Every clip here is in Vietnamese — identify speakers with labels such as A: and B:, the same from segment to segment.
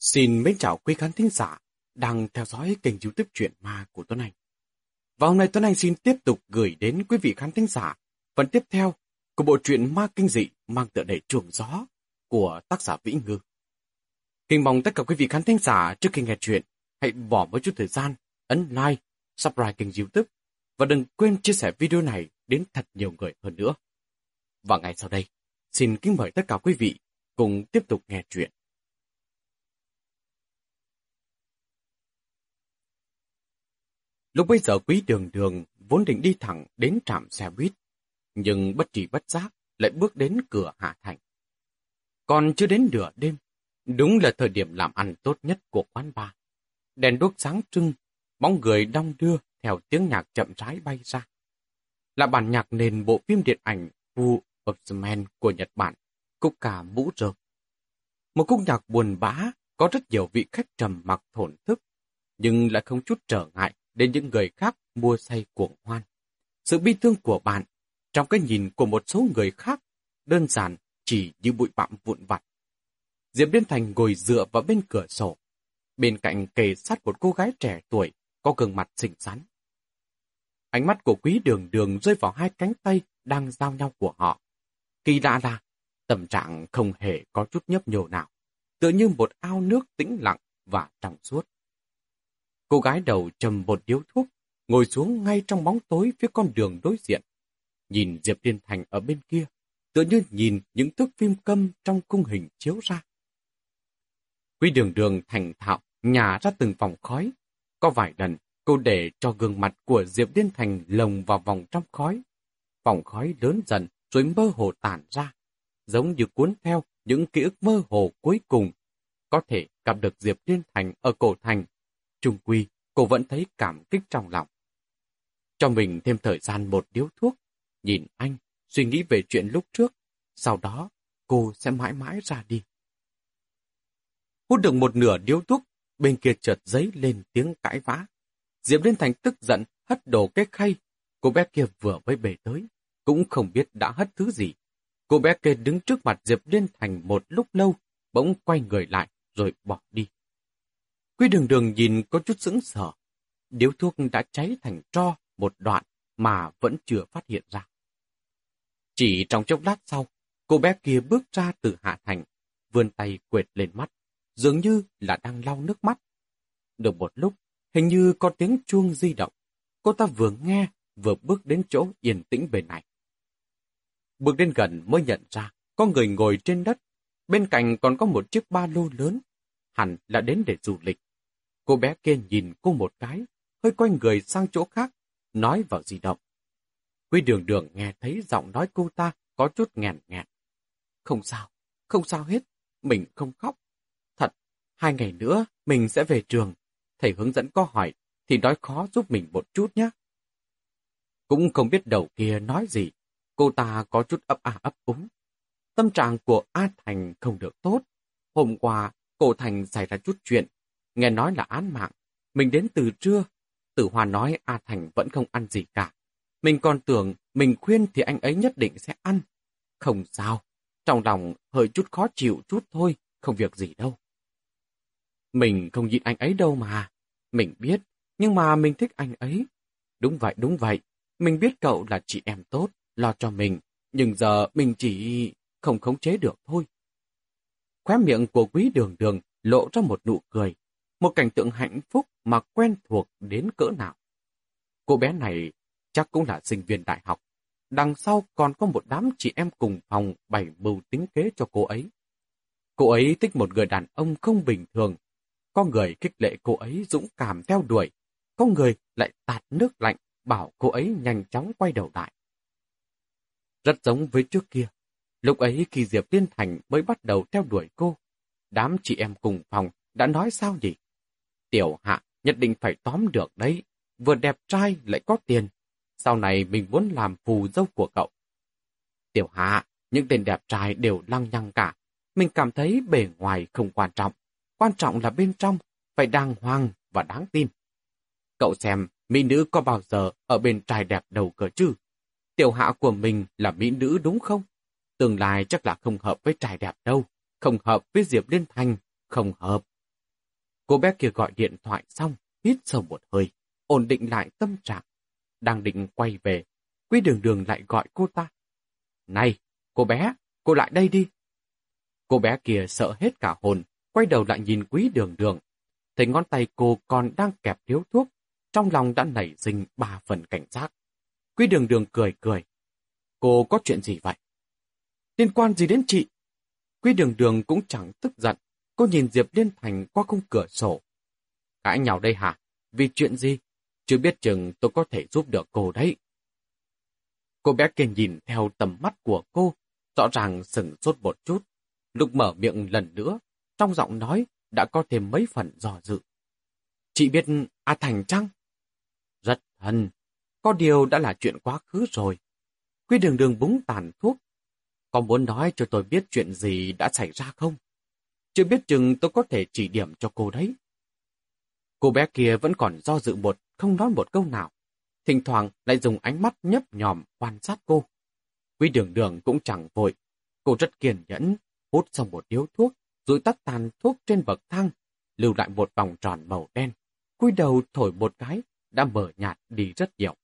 A: Xin mến chào quý khán thính giả đang theo dõi kênh youtube truyện Ma của Tuấn Anh. Và hôm nay Tuấn Anh xin tiếp tục gửi đến quý vị khán thính giả phần tiếp theo của bộ truyện Ma Kinh Dị mang tựa đề Chuồng Gió của tác giả Vĩ Ngư. Kính mong tất cả quý vị khán thính giả trước khi nghe chuyện hãy bỏ một chút thời gian ấn like, subscribe kênh youtube và đừng quên chia sẻ video này đến thật nhiều người hơn nữa. Và ngay sau đây, xin kính mời tất cả quý vị cùng tiếp tục nghe chuyện. Lúc bây giờ quý đường đường vốn định đi thẳng đến trạm xe buýt, nhưng bất trì bất giác lại bước đến cửa Hạ Thành. Còn chưa đến nửa đêm, đúng là thời điểm làm ăn tốt nhất của quán bar. Đèn đuốc sáng trưng, bóng người đong đưa theo tiếng nhạc chậm rãi bay ra. Là bản nhạc nền bộ phim điện ảnh Who of the Man của Nhật Bản, Cúc Cà mũ rơm. Một khúc nhạc buồn bã, có rất nhiều vị khách trầm mặc thổn thức, nhưng lại không chút trở ngại đến những người khác mua say cuồng hoan. Sự bi thương của bạn, trong cái nhìn của một số người khác, đơn giản chỉ như bụi bặm vụn vặt. Diệp Liên Thành ngồi dựa vào bên cửa sổ, bên cạnh kề sát một cô gái trẻ tuổi, có gương mặt xinh xắn. Ánh mắt của quý đường đường rơi vào hai cánh tay đang giao nhau của họ. Kỳ lạ là, tâm trạng không hề có chút nhấp nhô nào, tựa như một ao nước tĩnh lặng và trong suốt. Cô gái đầu trầm một điếu thuốc, ngồi xuống ngay trong bóng tối phía con đường đối diện. Nhìn Diệp Liên Thành ở bên kia, tựa như nhìn những thước phim câm trong cung hình chiếu ra. Quy đường đường thành thạo, nhả ra từng vòng khói. Có vài lần, cô để cho gương mặt của Diệp Liên Thành lồng vào vòng trong khói. Vòng khói lớn dần rồi mơ hồ tản ra, giống như cuốn theo những ký ức mơ hồ cuối cùng. Có thể gặp được Diệp Liên Thành ở cổ thành Trung quy, cô vẫn thấy cảm kích trong lòng. Cho mình thêm thời gian một điếu thuốc, nhìn anh, suy nghĩ về chuyện lúc trước, sau đó cô sẽ mãi mãi ra đi. Hút được một nửa điếu thuốc, bên kia chợt giấy lên tiếng cãi vã. Diệp Liên Thành tức giận, hất đổ cái khay. Cô bé kia vừa mới bể tới, cũng không biết đã hất thứ gì. Cô bé kia đứng trước mặt Diệp Liên Thành một lúc lâu, bỗng quay người lại rồi bỏ đi. Quy đường đường nhìn có chút sững sờ. Điếu thuốc đã cháy thành tro một đoạn mà vẫn chưa phát hiện ra. Chỉ trong chốc lát sau, cô bé kia bước ra từ hạ thành, vươn tay quệt lên mắt, dường như là đang lau nước mắt. Được một lúc, hình như có tiếng chuông di động. Cô ta vừa nghe, vừa bước đến chỗ yên tĩnh bên này. Bước đến gần mới nhận ra, có người ngồi trên đất. Bên cạnh còn có một chiếc ba lô lớn. Hẳn là đến để du lịch. Cô bé kia nhìn cô một cái, hơi quay người sang chỗ khác, nói vào di động. Quy đường đường nghe thấy giọng nói cô ta có chút nghẹn nghẹn. Không sao, không sao hết, mình không khóc. Thật, hai ngày nữa mình sẽ về trường. Thầy hướng dẫn có hỏi thì nói khó giúp mình một chút nhé. Cũng không biết đầu kia nói gì, cô ta có chút ấp à ấp úng. Tâm trạng của A Thành không được tốt. Hôm qua, cô Thành xảy ra chút chuyện, Nghe nói là án mạng. Mình đến từ trưa. Tử Hoa nói A Thành vẫn không ăn gì cả. Mình còn tưởng mình khuyên thì anh ấy nhất định sẽ ăn. Không sao. Trong lòng hơi chút khó chịu chút thôi. Không việc gì đâu. Mình không nhịn anh ấy đâu mà. Mình biết. Nhưng mà mình thích anh ấy. Đúng vậy, đúng vậy. Mình biết cậu là chị em tốt, lo cho mình. Nhưng giờ mình chỉ không khống chế được thôi. Khóe miệng của quý đường đường lộ ra một nụ cười, một cảnh tượng hạnh phúc mà quen thuộc đến cỡ nào. Cô bé này chắc cũng là sinh viên đại học. Đằng sau còn có một đám chị em cùng phòng bày mưu tính kế cho cô ấy. Cô ấy thích một người đàn ông không bình thường. Có người kích lệ cô ấy dũng cảm theo đuổi. Có người lại tạt nước lạnh bảo cô ấy nhanh chóng quay đầu lại. Rất giống với trước kia. Lúc ấy khi Diệp Liên Thành mới bắt đầu theo đuổi cô, đám chị em cùng phòng đã nói sao nhỉ? Tiểu hạ nhất định phải tóm được đấy. Vừa đẹp trai lại có tiền. Sau này mình muốn làm phù dâu của cậu. Tiểu hạ, những tên đẹp trai đều lăng nhăng cả. Mình cảm thấy bề ngoài không quan trọng. Quan trọng là bên trong, phải đàng hoàng và đáng tin. Cậu xem, mỹ nữ có bao giờ ở bên trai đẹp đầu cờ chứ? Tiểu hạ của mình là mỹ nữ đúng không? Tương lai chắc là không hợp với trai đẹp đâu. Không hợp với Diệp Liên Thành. Không hợp. Cô bé kia gọi điện thoại xong, hít sâu một hơi, ổn định lại tâm trạng. Đang định quay về, Quý đường đường lại gọi cô ta. Này, cô bé, cô lại đây đi. Cô bé kia sợ hết cả hồn, quay đầu lại nhìn quý đường đường. Thấy ngón tay cô còn đang kẹp điếu thuốc, trong lòng đã nảy sinh ba phần cảnh giác. Quý đường đường cười cười. Cô có chuyện gì vậy? Liên quan gì đến chị? Quý đường đường cũng chẳng tức giận. Cô nhìn Diệp Liên Thành qua khung cửa sổ. Cãi nhau đây hả? Vì chuyện gì? Chưa biết chừng tôi có thể giúp được cô đấy. Cô bé kia nhìn theo tầm mắt của cô, rõ ràng sừng sốt một chút. Lúc mở miệng lần nữa, trong giọng nói đã có thêm mấy phần dò dự. Chị biết A Thành chăng? Rất thân, có điều đã là chuyện quá khứ rồi. Quy đường đường búng tàn thuốc. Có muốn nói cho tôi biết chuyện gì đã xảy ra không? Chưa biết chừng tôi có thể chỉ điểm cho cô đấy. Cô bé kia vẫn còn do dự một, không nói một câu nào. Thỉnh thoảng lại dùng ánh mắt nhấp nhòm quan sát cô. Quy đường đường cũng chẳng vội. Cô rất kiên nhẫn, hút xong một điếu thuốc, rồi tắt tàn thuốc trên bậc thang, lưu lại một vòng tròn màu đen. Cúi đầu thổi một cái, đã mở nhạt đi rất nhiều.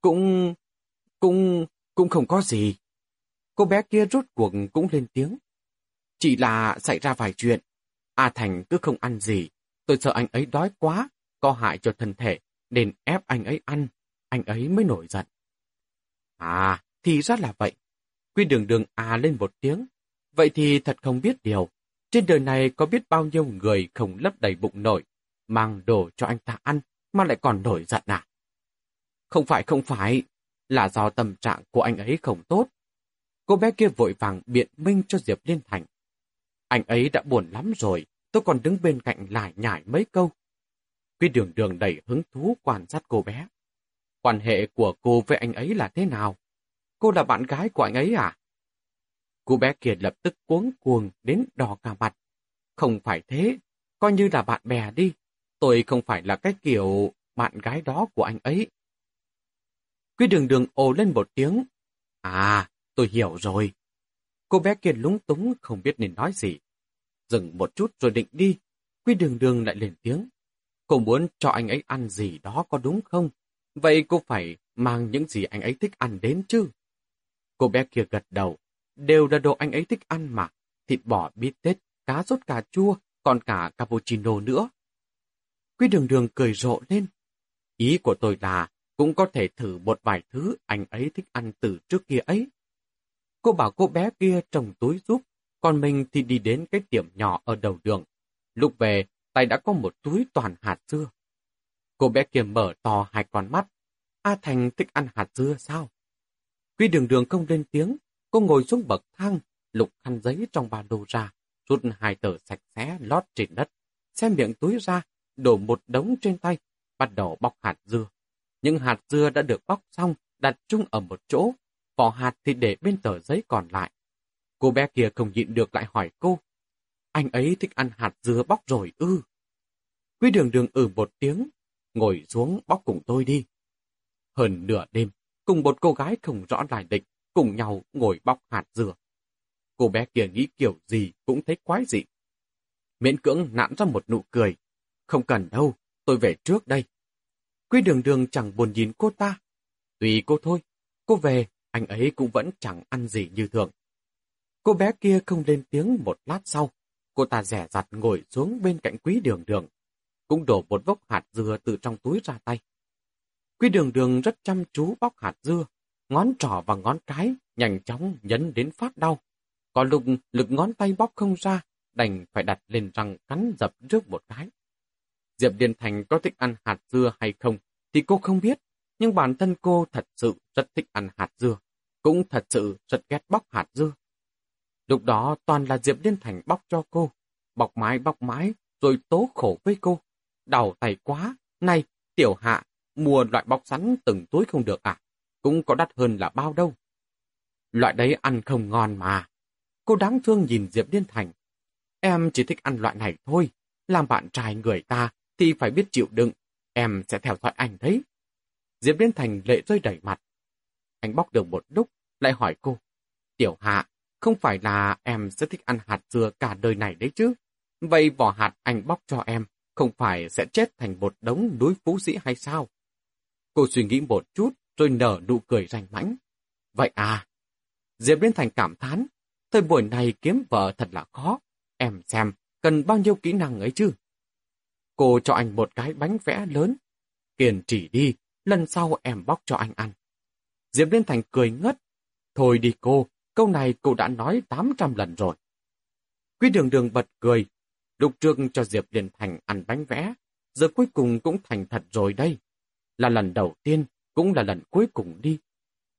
A: Cũng... cũng... cũng không có gì. Cô bé kia rút cuộc cũng lên tiếng. Chỉ là xảy ra vài chuyện. A Thành cứ không ăn gì. Tôi sợ anh ấy đói quá, có hại cho thân thể, nên ép anh ấy ăn. Anh ấy mới nổi giận. À, thì ra là vậy. Quy đường đường à lên một tiếng. Vậy thì thật không biết điều. Trên đời này có biết bao nhiêu người không lấp đầy bụng nổi, mang đồ cho anh ta ăn, mà lại còn nổi giận à? Không phải không phải, là do tâm trạng của anh ấy không tốt. Cô bé kia vội vàng biện minh cho Diệp Liên Thành. Anh ấy đã buồn lắm rồi, tôi còn đứng bên cạnh lại nhải mấy câu. Quy đường đường đầy hứng thú quan sát cô bé. Quan hệ của cô với anh ấy là thế nào? Cô là bạn gái của anh ấy à? Cô bé kia lập tức cuống cuồng đến đỏ cả mặt. Không phải thế, coi như là bạn bè đi. Tôi không phải là cái kiểu bạn gái đó của anh ấy. Quy đường đường ồ lên một tiếng. À, tôi hiểu rồi. Cô bé kia lúng túng không biết nên nói gì. Dừng một chút rồi định đi. Quy đường đường lại lên tiếng. Cô muốn cho anh ấy ăn gì đó có đúng không? Vậy cô phải mang những gì anh ấy thích ăn đến chứ? Cô bé kia gật đầu. Đều là đồ anh ấy thích ăn mà. Thịt bò, bít tết, cá rốt cà chua, còn cả cappuccino nữa. Quy đường đường cười rộ lên. Ý của tôi là cũng có thể thử một vài thứ anh ấy thích ăn từ trước kia ấy. Cô bảo cô bé kia trồng túi giúp, còn mình thì đi đến cái tiệm nhỏ ở đầu đường. Lúc về, tay đã có một túi toàn hạt dưa. Cô bé kia mở to hai con mắt. A Thành thích ăn hạt dưa sao? Quy đường đường không lên tiếng, cô ngồi xuống bậc thang, lục khăn giấy trong ba lô ra, rút hai tờ sạch sẽ lót trên đất, xem miệng túi ra, đổ một đống trên tay, bắt đầu bóc hạt dưa. Những hạt dưa đã được bóc xong, đặt chung ở một chỗ, vỏ hạt thì để bên tờ giấy còn lại. Cô bé kia không nhịn được lại hỏi cô, anh ấy thích ăn hạt dưa bóc rồi ư. Quý đường đường ử ừ một tiếng, ngồi xuống bóc cùng tôi đi. Hơn nửa đêm, cùng một cô gái không rõ lại định cùng nhau ngồi bóc hạt dừa. Cô bé kia nghĩ kiểu gì cũng thấy quái dị. Miễn cưỡng nặn ra một nụ cười. Không cần đâu, tôi về trước đây. Quý đường đường chẳng buồn nhìn cô ta. Tùy cô thôi, cô về, anh ấy cũng vẫn chẳng ăn gì như thường. Cô bé kia không lên tiếng một lát sau. Cô ta rẻ rặt ngồi xuống bên cạnh quý đường đường. Cũng đổ một vốc hạt dưa từ trong túi ra tay. Quý đường đường rất chăm chú bóc hạt dưa, ngón trỏ và ngón cái nhanh chóng nhấn đến phát đau. Có lúc lực ngón tay bóc không ra, đành phải đặt lên răng cắn dập trước một cái. Diệp Điền Thành có thích ăn hạt dưa hay không thì cô không biết, nhưng bản thân cô thật sự rất thích ăn hạt dưa, cũng thật sự rất ghét bóc hạt dưa. Lúc đó toàn là Diệp liên Thành bóc cho cô, bọc mái bọc mái, rồi tố khổ với cô. Đau tay quá, này, tiểu hạ, mua loại bọc sắn từng túi không được à? Cũng có đắt hơn là bao đâu. Loại đấy ăn không ngon mà. Cô đáng thương nhìn Diệp liên Thành. Em chỉ thích ăn loại này thôi. Làm bạn trai người ta thì phải biết chịu đựng. Em sẽ theo thoại anh đấy. Diệp Liên Thành lệ rơi đẩy mặt. Anh bóc được một lúc, lại hỏi cô. Tiểu Hạ, không phải là em sẽ thích ăn hạt dưa cả đời này đấy chứ? vậy vỏ hạt anh bóc cho em, không phải sẽ chết thành một đống núi phú sĩ hay sao? Cô suy nghĩ một chút, rồi nở nụ cười rành mãnh. Vậy à? Diệp Liên Thành cảm thán, thời buổi này kiếm vợ thật là khó. Em xem, cần bao nhiêu kỹ năng ấy chứ? Cô cho anh một cái bánh vẽ lớn. Kiền chỉ đi, lần sau em bóc cho anh ăn. Diệp Liên Thành cười ngất. Thôi đi cô, câu này cô đã nói 800 lần rồi. Quý đường đường bật cười. Lúc trước cho Diệp Liên Thành ăn bánh vẽ, giờ cuối cùng cũng thành thật rồi đây. Là lần đầu tiên, cũng là lần cuối cùng đi.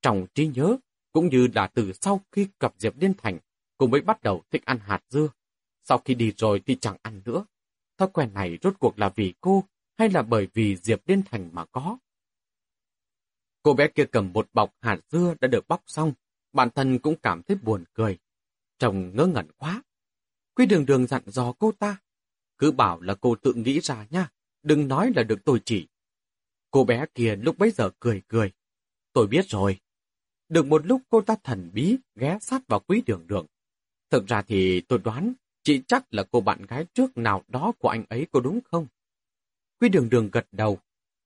A: Trong trí nhớ, cũng như là từ sau khi gặp Diệp Liên Thành, cô mới bắt đầu thích ăn hạt dưa. Sau khi đi rồi thì chẳng ăn nữa. Thói quen này rốt cuộc là vì cô hay là bởi vì Diệp Liên Thành mà có? Cô bé kia cầm một bọc hạt dưa đã được bóc xong, bản thân cũng cảm thấy buồn cười. Chồng ngớ ngẩn quá. Quý đường đường dặn dò cô ta. Cứ bảo là cô tự nghĩ ra nha, đừng nói là được tôi chỉ. Cô bé kia lúc bấy giờ cười cười. Tôi biết rồi. Được một lúc cô ta thần bí ghé sát vào quý đường đường. Thực ra thì tôi đoán chị chắc là cô bạn gái trước nào đó của anh ấy có đúng không? Quý đường đường gật đầu.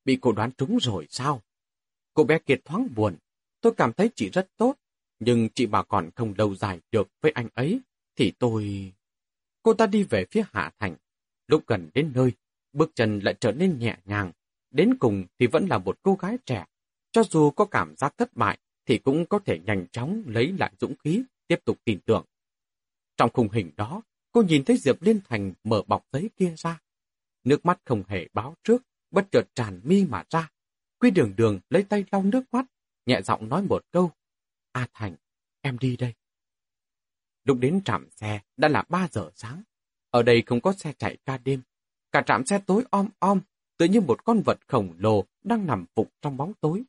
A: Bị cô đoán trúng rồi sao? Cô bé kiệt thoáng buồn. Tôi cảm thấy chị rất tốt. Nhưng chị bà còn không lâu dài được với anh ấy. Thì tôi... Cô ta đi về phía Hạ Thành. Lúc gần đến nơi, bước chân lại trở nên nhẹ nhàng. Đến cùng thì vẫn là một cô gái trẻ. Cho dù có cảm giác thất bại, thì cũng có thể nhanh chóng lấy lại dũng khí, tiếp tục tin tưởng. Trong khung hình đó, cô nhìn thấy Diệp Liên Thành mở bọc giấy kia ra. Nước mắt không hề báo trước, bất chợt tràn mi mà ra. Quy đường đường lấy tay lau nước mắt, nhẹ giọng nói một câu. A Thành, em đi đây. Lúc đến trạm xe đã là 3 giờ sáng. Ở đây không có xe chạy ca đêm. Cả trạm xe tối om om, tự như một con vật khổng lồ đang nằm phục trong bóng tối.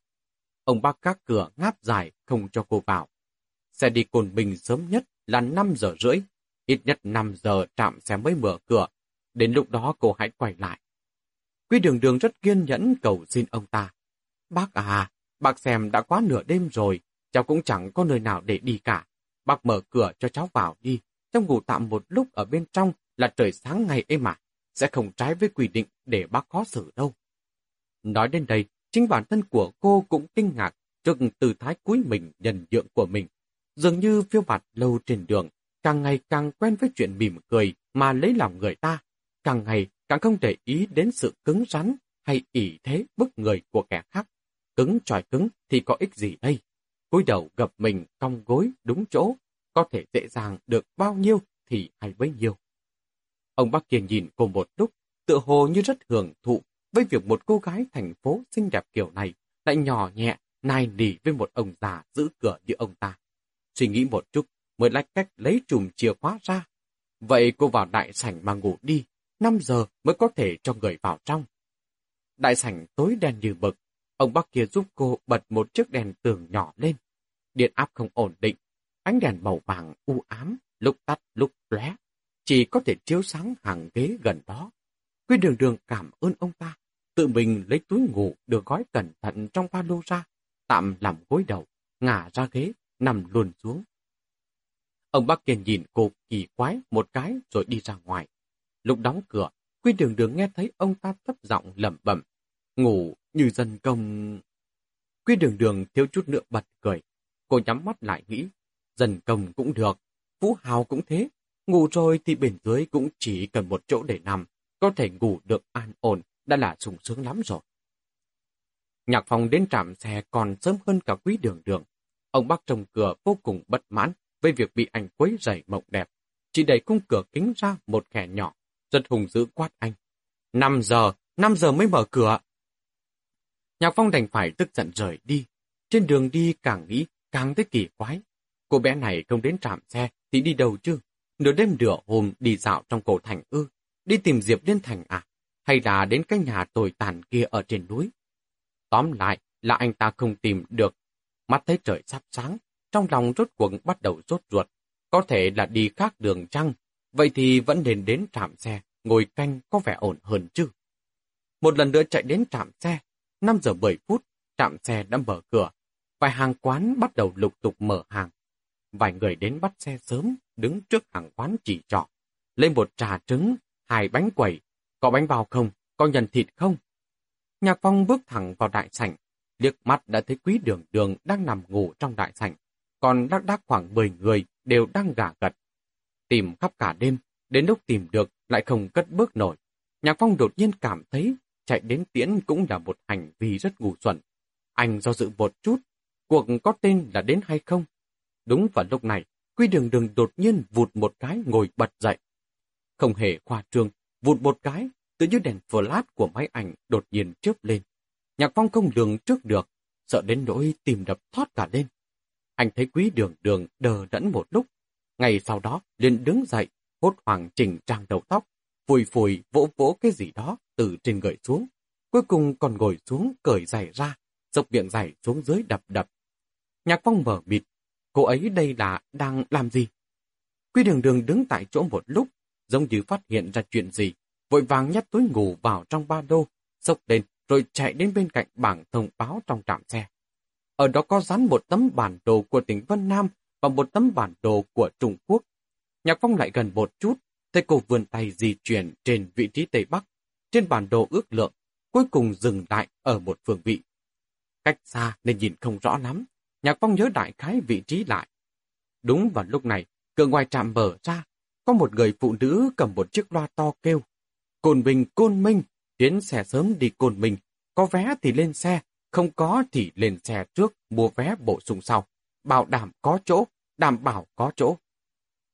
A: Ông bác các cửa ngáp dài không cho cô vào. Xe đi Cồn Bình sớm nhất là 5 giờ rưỡi. Ít nhất 5 giờ trạm xe mới mở cửa. Đến lúc đó cô hãy quay lại. Quý đường đường rất kiên nhẫn cầu xin ông ta. Bác à, bác xem đã quá nửa đêm rồi, cháu cũng chẳng có nơi nào để đi cả. Bác mở cửa cho cháu vào đi, cháu ngủ tạm một lúc ở bên trong là trời sáng ngày êm mà, sẽ không trái với quy định để bác khó xử đâu. Nói đến đây, chính bản thân của cô cũng kinh ngạc trước tư thái cúi mình nhân nhượng của mình. Dường như phiêu bạt lâu trên đường, càng ngày càng quen với chuyện mỉm cười mà lấy lòng người ta, càng ngày càng không để ý đến sự cứng rắn hay ỷ thế bức người của kẻ khác. Cứng tròi cứng thì có ích gì đây? cúi đầu gập mình cong gối đúng chỗ, có thể dễ dàng được bao nhiêu thì hay bấy nhiêu. Ông bác kia nhìn cô một lúc, tựa hồ như rất hưởng thụ với việc một cô gái thành phố xinh đẹp kiểu này lại nhỏ nhẹ, nai nỉ với một ông già giữ cửa như ông ta. Suy nghĩ một chút, mới lách cách lấy chùm chìa khóa ra. Vậy cô vào đại sảnh mà ngủ đi, 5 giờ mới có thể cho người vào trong. Đại sảnh tối đen như mực, ông bác kia giúp cô bật một chiếc đèn tường nhỏ lên. Điện áp không ổn định, ánh đèn màu vàng u ám, lúc tắt lúc lóe, chỉ có thể chiếu sáng hàng ghế gần đó. Quy đường đường cảm ơn ông ta, tự mình lấy túi ngủ được gói cẩn thận trong ba lô ra, tạm làm gối đầu, ngả ra ghế, nằm luôn xuống. Ông bác kia nhìn cô kỳ quái một cái rồi đi ra ngoài. Lúc đóng cửa, Quy đường đường nghe thấy ông ta thấp giọng lẩm bẩm, ngủ như dân công. Quy đường đường thiếu chút nữa bật cười. Cô nhắm mắt lại nghĩ, dân công cũng được, vũ Hào cũng thế, ngủ rồi thì bên dưới cũng chỉ cần một chỗ để nằm, có thể ngủ được an ổn, đã là sung sướng lắm rồi. Nhạc phòng đến trạm xe còn sớm hơn cả quý đường đường. Ông bác trồng cửa vô cùng bất mãn với việc bị anh quấy rầy mộng đẹp. Chỉ đẩy khung cửa kính ra một kẻ nhỏ, rất hùng dữ quát anh. Năm giờ, năm giờ mới mở cửa. Nhạc phong đành phải tức giận rời đi. Trên đường đi càng nghĩ càng thấy kỳ quái. Cô bé này không đến trạm xe thì đi đâu chứ? Nửa đêm nửa hôm đi dạo trong cổ thành ư? Đi tìm Diệp Liên Thành à? Hay là đến cái nhà tồi tàn kia ở trên núi? Tóm lại là anh ta không tìm được. Mắt thấy trời sắp sáng, trong lòng rốt cuộc bắt đầu rốt ruột. Có thể là đi khác đường chăng? Vậy thì vẫn nên đến trạm xe, ngồi canh có vẻ ổn hơn chứ. Một lần nữa chạy đến trạm xe, 5 giờ 7 phút, trạm xe đã mở cửa. Vài hàng quán bắt đầu lục tục mở hàng. Vài người đến bắt xe sớm, đứng trước hàng quán chỉ trọ. lên một trà trứng, hai bánh quẩy, có bánh bao không, có nhân thịt không? Nhạc Phong bước thẳng vào đại sảnh, liếc mắt đã thấy quý đường đường đang nằm ngủ trong đại sảnh, còn đắc đắc khoảng 10 người đều đang gà gật. Tìm khắp cả đêm, đến lúc tìm được lại không cất bước nổi. Nhạc Phong đột nhiên cảm thấy chạy đến tiễn cũng là một hành vi rất ngu xuẩn. Anh do dự một chút, cuộc có tên là đến hay không? Đúng vào lúc này, Quy đường đường đột nhiên vụt một cái ngồi bật dậy. Không hề khoa trương, vụt một cái, tự như đèn flash của máy ảnh đột nhiên chớp lên. Nhạc phong không lường trước được, sợ đến nỗi tìm đập thoát cả lên. Anh thấy quý đường đường đờ đẫn một lúc, ngày sau đó liền đứng dậy, hốt hoảng chỉnh trang đầu tóc, phùi phùi vỗ vỗ cái gì đó từ trên người xuống. Cuối cùng còn ngồi xuống cởi giày ra, dọc miệng giày xuống dưới đập đập. Nhạc phong mở mịt, cô ấy đây là đang làm gì? Quy đường đường đứng tại chỗ một lúc, giống như phát hiện ra chuyện gì, vội vàng nhét túi ngủ vào trong ba đô, sốc lên rồi chạy đến bên cạnh bảng thông báo trong trạm xe. Ở đó có dán một tấm bản đồ của tỉnh Vân Nam và một tấm bản đồ của Trung Quốc. Nhạc Phong lại gần một chút, thấy cô vươn tay di chuyển trên vị trí Tây Bắc. Trên bản đồ ước lượng, cuối cùng dừng lại ở một phương vị. Cách xa nên nhìn không rõ lắm, Nhạc Phong nhớ đại khái vị trí lại. Đúng vào lúc này, cửa ngoài trạm mở ra, có một người phụ nữ cầm một chiếc loa to kêu. Côn bình Côn Minh, tiến xe sớm đi Côn Minh, có vé thì lên xe, không có thì lên xe trước, mua vé bổ sung sau. Bảo đảm có chỗ, đảm bảo có chỗ.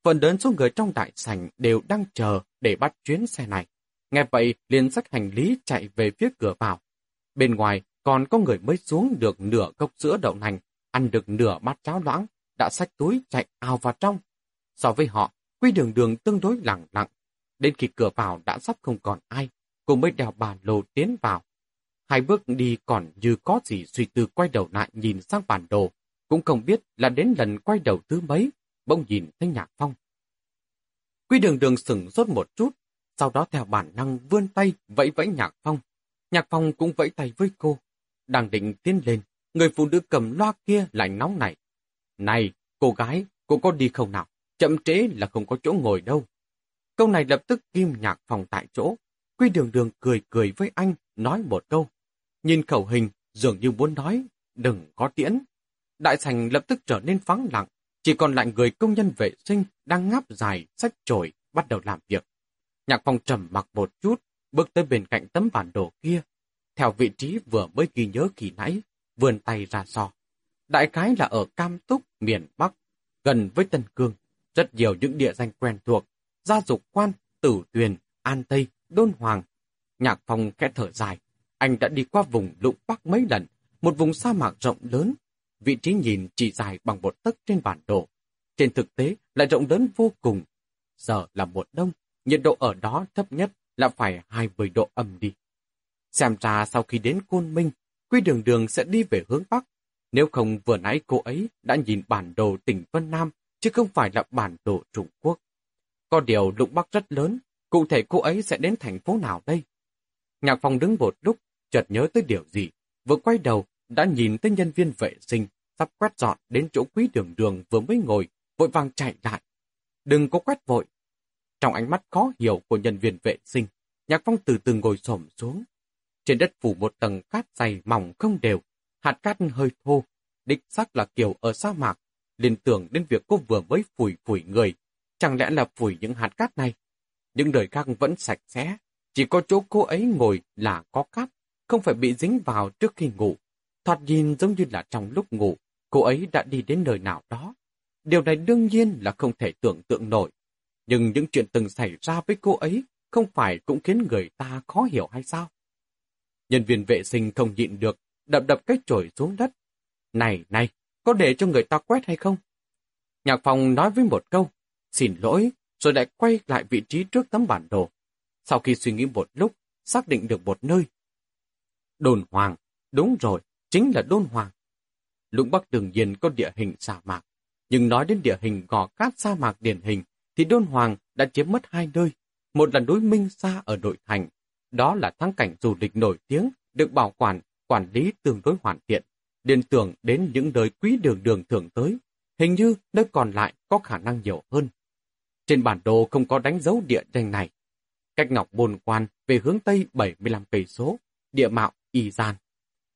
A: Phần lớn số người trong đại sảnh đều đang chờ để bắt chuyến xe này. Nghe vậy, liền sách hành lý chạy về phía cửa vào. Bên ngoài còn có người mới xuống được nửa cốc sữa đậu nành, ăn được nửa bát cháo loãng, đã sách túi chạy ao vào trong. So với họ, quy đường đường tương đối lặng lặng. Đến khi cửa vào đã sắp không còn ai, cô mới đèo bàn lô tiến vào. Hai bước đi còn như có gì suy tư quay đầu lại nhìn sang bản đồ, cũng không biết là đến lần quay đầu thứ mấy, bỗng nhìn thấy nhạc phong. Quy đường đường sửng sốt một chút, sau đó theo bản năng vươn tay vẫy vẫy nhạc phong. Nhạc phong cũng vẫy tay với cô. Đang định tiến lên, người phụ nữ cầm loa kia lại nóng nảy. Này, cô gái, cô có đi không nào? Chậm trễ là không có chỗ ngồi đâu. Câu này lập tức kim nhạc phong tại chỗ. Quy đường đường cười cười với anh, nói một câu. Nhìn khẩu hình, dường như muốn nói, đừng có tiễn. Đại sành lập tức trở nên vắng lặng, chỉ còn lại người công nhân vệ sinh đang ngáp dài, sách chổi, bắt đầu làm việc. Nhạc phong trầm mặc một chút, bước tới bên cạnh tấm bản đồ kia. Theo vị trí vừa mới ghi nhớ kỳ nãy, vươn tay ra so. Đại khái là ở Cam Túc, miền Bắc, gần với Tân Cương. Rất nhiều những địa danh quen thuộc, Gia Dục Quan, Tử Tuyền, An Tây, Đôn Hoàng. Nhạc Phong khẽ thở dài, anh đã đi qua vùng lục Bắc mấy lần, một vùng sa mạc rộng lớn. Vị trí nhìn chỉ dài bằng một tấc trên bản đồ. Trên thực tế lại rộng lớn vô cùng. Giờ là mùa đông, nhiệt độ ở đó thấp nhất là phải 20 độ âm đi. Xem ra sau khi đến Côn Minh, Quy Đường Đường sẽ đi về hướng Bắc. Nếu không vừa nãy cô ấy đã nhìn bản đồ tỉnh Vân Nam, chứ không phải là bản đồ Trung Quốc. Có điều lục Bắc rất lớn, cụ thể cô ấy sẽ đến thành phố nào đây? Nhạc phòng đứng một lúc, chợt nhớ tới điều gì, vừa quay đầu, đã nhìn thấy nhân viên vệ sinh, sắp quét dọn đến chỗ quý đường đường vừa mới ngồi, vội vàng chạy lại. Đừng có quét vội. Trong ánh mắt khó hiểu của nhân viên vệ sinh, Nhạc Phong từ từ ngồi xổm xuống, trên đất phủ một tầng cát dày mỏng không đều, hạt cát hơi thô, đích xác là kiểu ở sa mạc. Liên tưởng đến việc cô vừa mới phủi phủi người, chẳng lẽ là phủi những hạt cát này? Những đời khác vẫn sạch sẽ, chỉ có chỗ cô ấy ngồi là có cát, không phải bị dính vào trước khi ngủ. Thoạt nhìn giống như là trong lúc ngủ, cô ấy đã đi đến nơi nào đó. Điều này đương nhiên là không thể tưởng tượng nổi. Nhưng những chuyện từng xảy ra với cô ấy không phải cũng khiến người ta khó hiểu hay sao? Nhân viên vệ sinh không nhịn được, đập đập cái chổi xuống đất. Này, này, có để cho người ta quét hay không? Nhạc phòng nói với một câu, xin lỗi, rồi lại quay lại vị trí trước tấm bản đồ. Sau khi suy nghĩ một lúc, xác định được một nơi. Đồn Hoàng, đúng rồi, chính là Đôn Hoàng. Lũng Bắc đương nhiên có địa hình sa mạc, nhưng nói đến địa hình gò cát sa mạc điển hình, thì Đôn Hoàng đã chiếm mất hai nơi. Một là núi Minh Sa ở nội thành, đó là thắng cảnh du lịch nổi tiếng, được bảo quản, quản lý tương đối hoàn thiện. Liên tưởng đến những nơi quý đường đường thường tới, hình như nơi còn lại có khả năng nhiều hơn. Trên bản đồ không có đánh dấu địa danh này. Cách Ngọc Bồn Quan về hướng Tây 75 cây số, địa mạo Y Gian.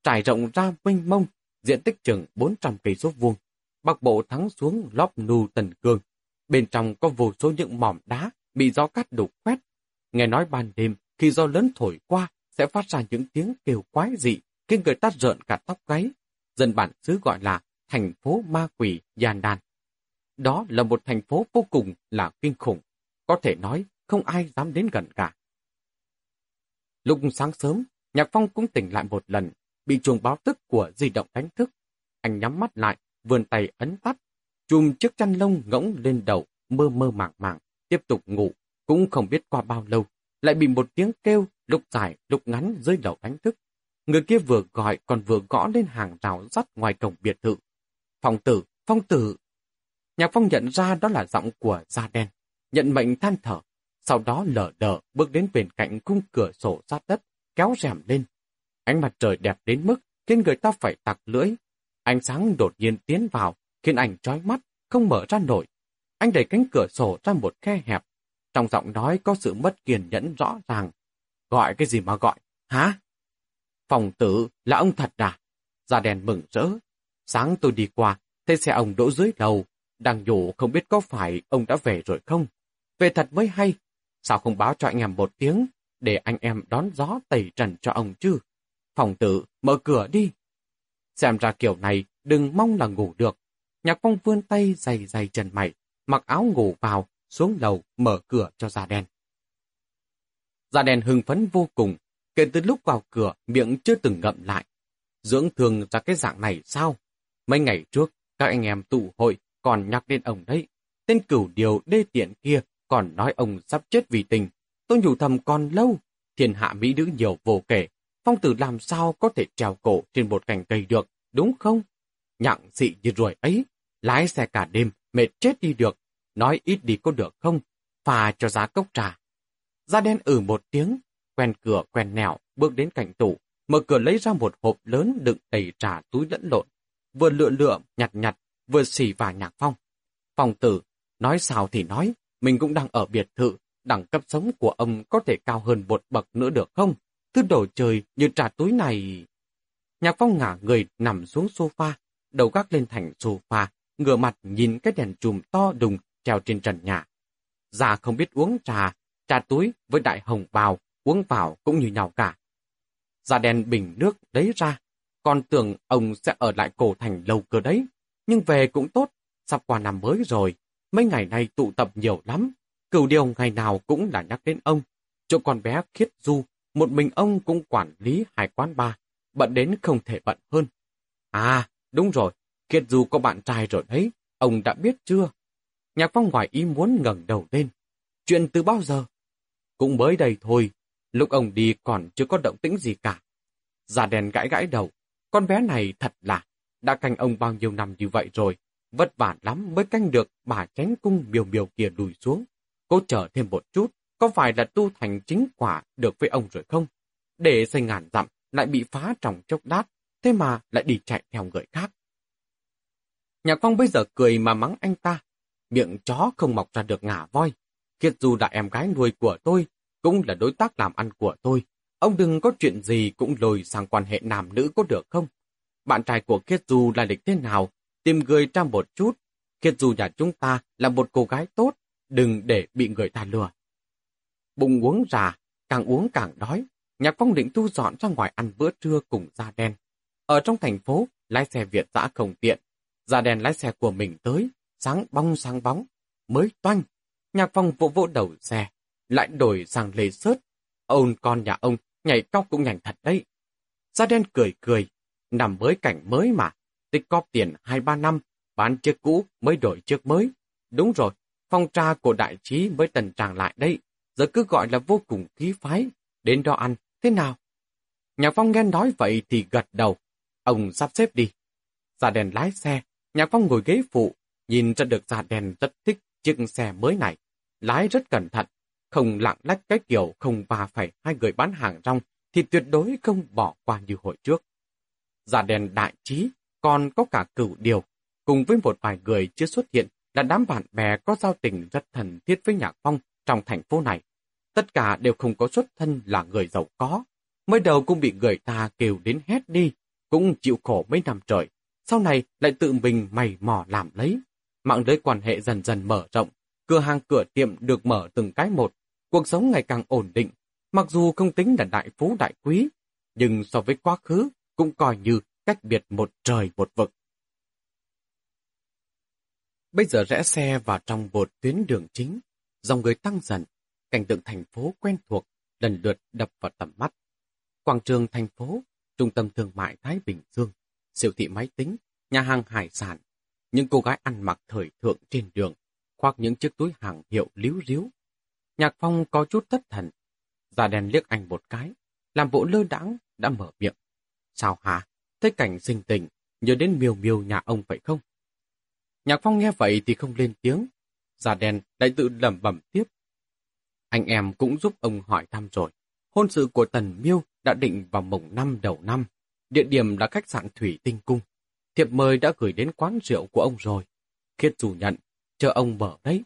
A: Trải rộng ra mênh mông, diện tích chừng 400 cây số vuông. Bắc bộ thắng xuống lóp nu tần cương. Bên trong có vô số những mỏm đá bị gió cắt đục quét. Nghe nói ban đêm, khi gió lớn thổi qua, sẽ phát ra những tiếng kêu quái dị, khiến người ta rợn cả tóc gáy. Dân bản xứ gọi là thành phố ma quỷ giàn đàn. Đó là một thành phố vô cùng là kinh khủng. Có thể nói không ai dám đến gần cả. Lúc sáng sớm, Nhạc Phong cũng tỉnh lại một lần, bị chuông báo thức của di động đánh thức. Anh nhắm mắt lại, vươn tay ấn tắt, chùm chiếc chăn lông ngỗng lên đầu, mơ mơ màng màng, tiếp tục ngủ, cũng không biết qua bao lâu, lại bị một tiếng kêu lúc dài lúc ngắn dưới đầu đánh thức. Người kia vừa gọi còn vừa gõ lên hàng rào sắt ngoài cổng biệt thự. Phong tử, phong tử. Nhạc phong nhận ra đó là giọng của da đen, nhận mệnh than thở, sau đó lờ đờ bước đến bên cạnh khung cửa sổ sát đất, kéo rèm lên. Ánh mặt trời đẹp đến mức khiến người ta phải tặc lưỡi. Ánh sáng đột nhiên tiến vào, khiến anh trói mắt, không mở ra nổi. Anh đẩy cánh cửa sổ ra một khe hẹp. Trong giọng nói có sự mất kiên nhẫn rõ ràng. Gọi cái gì mà gọi? Hả? Phòng tử là ông thật à? Gia đèn mừng rỡ. Sáng tôi đi qua, thấy xe ông đỗ dưới đầu. Đang nhủ không biết có phải ông đã về rồi không? Về thật mới hay. Sao không báo cho anh em một tiếng, để anh em đón gió tẩy trần cho ông chứ? Phòng tử, mở cửa đi. Xem ra kiểu này, đừng mong là ngủ được. Nhạc phong vươn tay dày dày trần mày, mặc áo ngủ vào, xuống lầu, mở cửa cho da đen. Da đen hưng phấn vô cùng, kể từ lúc vào cửa, miệng chưa từng ngậm lại. Dưỡng thường ra cái dạng này sao? Mấy ngày trước, các anh em tụ hội còn nhắc đến ông đấy. Tên cửu điều đê tiện kia còn nói ông sắp chết vì tình. Tôi nhủ thầm còn lâu, thiên hạ mỹ nữ nhiều vô kể. Phong tử làm sao có thể trèo cổ trên một cành cây được, đúng không? Nhặng dị như ruồi ấy, lái xe cả đêm, mệt chết đi được. Nói ít đi có được không? pha cho giá cốc trà. Da đen ử một tiếng, quen cửa quen nẻo, bước đến cạnh tủ, mở cửa lấy ra một hộp lớn đựng đầy trà túi lẫn lộn. Vừa lựa lựa, nhặt nhặt, vừa xỉ và nhạc phong. Phong tử, nói sao thì nói, mình cũng đang ở biệt thự, đẳng cấp sống của ông có thể cao hơn một bậc nữa được không? Thứ đồ chơi như trà túi này... Nhạc phong ngả người nằm xuống sofa, đầu gác lên thành sofa, ngửa mặt nhìn cái đèn chùm to đùng treo trên trần nhà. Già không biết uống trà, trà túi với đại hồng bào, uống vào cũng như nhau cả. Già đèn bình nước lấy ra, còn tưởng ông sẽ ở lại cổ thành lâu cơ đấy. Nhưng về cũng tốt, sắp qua năm mới rồi, mấy ngày nay tụ tập nhiều lắm. Cửu điều ngày nào cũng là nhắc đến ông. Chỗ con bé khiết du, một mình ông cũng quản lý hai quán bar, bận đến không thể bận hơn. À, đúng rồi, Kiệt du có bạn trai rồi đấy, ông đã biết chưa? Nhạc phong ngoài ý muốn ngẩng đầu lên. Chuyện từ bao giờ? Cũng mới đây thôi, lúc ông đi còn chưa có động tĩnh gì cả. Già đèn gãi gãi đầu, con bé này thật là, đã canh ông bao nhiêu năm như vậy rồi, vất vả lắm mới canh được bà tránh cung miều miều kia đùi xuống. Cô chờ thêm một chút, có phải là tu thành chính quả được với ông rồi không? Để xây ngàn dặm, lại bị phá trong chốc đát, thế mà lại đi chạy theo người khác. Nhạc Phong bây giờ cười mà mắng anh ta, miệng chó không mọc ra được ngả voi. Kiệt dù là em gái nuôi của tôi, cũng là đối tác làm ăn của tôi. Ông đừng có chuyện gì cũng lồi sang quan hệ nam nữ có được không? Bạn trai của Kiệt dù là lịch thế nào, tìm người ra một chút. Kiệt dù nhà chúng ta là một cô gái tốt, đừng để bị người ta lừa. Bụng uống trà, càng uống càng đói. Nhạc Phong định thu dọn ra ngoài ăn bữa trưa cùng da đen. Ở trong thành phố, lái xe Việt dã không tiện. Da đen lái xe của mình tới, sáng bóng sáng bóng, mới toanh. Nhạc Phong vỗ vỗ đầu xe, lại đổi sang lê sớt. Ông con nhà ông nhảy cao cũng nhảy thật đấy. Da đen cười cười, nằm mới cảnh mới mà, tích cóp tiền 2-3 năm, bán chiếc cũ mới đổi chiếc mới. Đúng rồi, phong tra của đại trí mới tần tràng lại đây, giờ cứ gọi là vô cùng khí phái, đến đó ăn, thế nào? Nhạc Phong nghe nói vậy thì gật đầu, ông sắp xếp đi. Già đèn lái xe, Nhạc Phong ngồi ghế phụ, nhìn ra được già đèn rất thích chiếc xe mới này, lái rất cẩn thận, không lạng lách cái kiểu không va phải hai người bán hàng rong thì tuyệt đối không bỏ qua như hồi trước. Già đèn đại trí, còn có cả cửu điều, cùng với một vài người chưa xuất hiện là đám bạn bè có giao tình rất thần thiết với Nhạc Phong trong thành phố này. Tất cả đều không có xuất thân là người giàu có. Mới đầu cũng bị người ta kêu đến hét đi, cũng chịu khổ mấy năm trời. Sau này lại tự mình mày mò làm lấy. Mạng lưới quan hệ dần dần mở rộng, cửa hàng cửa tiệm được mở từng cái một, cuộc sống ngày càng ổn định. Mặc dù không tính là đại phú đại quý, nhưng so với quá khứ cũng coi như cách biệt một trời một vực. Bây giờ rẽ xe vào trong một tuyến đường chính, dòng người tăng dần, cảnh tượng thành phố quen thuộc lần lượt đập vào tầm mắt. Quảng trường thành phố, trung tâm thương mại Thái Bình Dương, siêu thị máy tính, nhà hàng hải sản, những cô gái ăn mặc thời thượng trên đường, khoác những chiếc túi hàng hiệu líu ríu. Nhạc Phong có chút thất thần, ra đèn liếc anh một cái, làm bộ lơ đãng đã mở miệng. Sao hả? Thấy cảnh sinh tình, nhớ đến miêu miêu nhà ông vậy không? Nhạc Phong nghe vậy thì không lên tiếng. Già đen lại tự lẩm bẩm tiếp. Anh em cũng giúp ông hỏi thăm rồi. Hôn sự của Tần Miêu đã định vào mồng năm đầu năm. Địa điểm là khách sạn Thủy Tinh Cung. Thiệp mời đã gửi đến quán rượu của ông rồi. Khiết dù nhận, chờ ông mở đấy.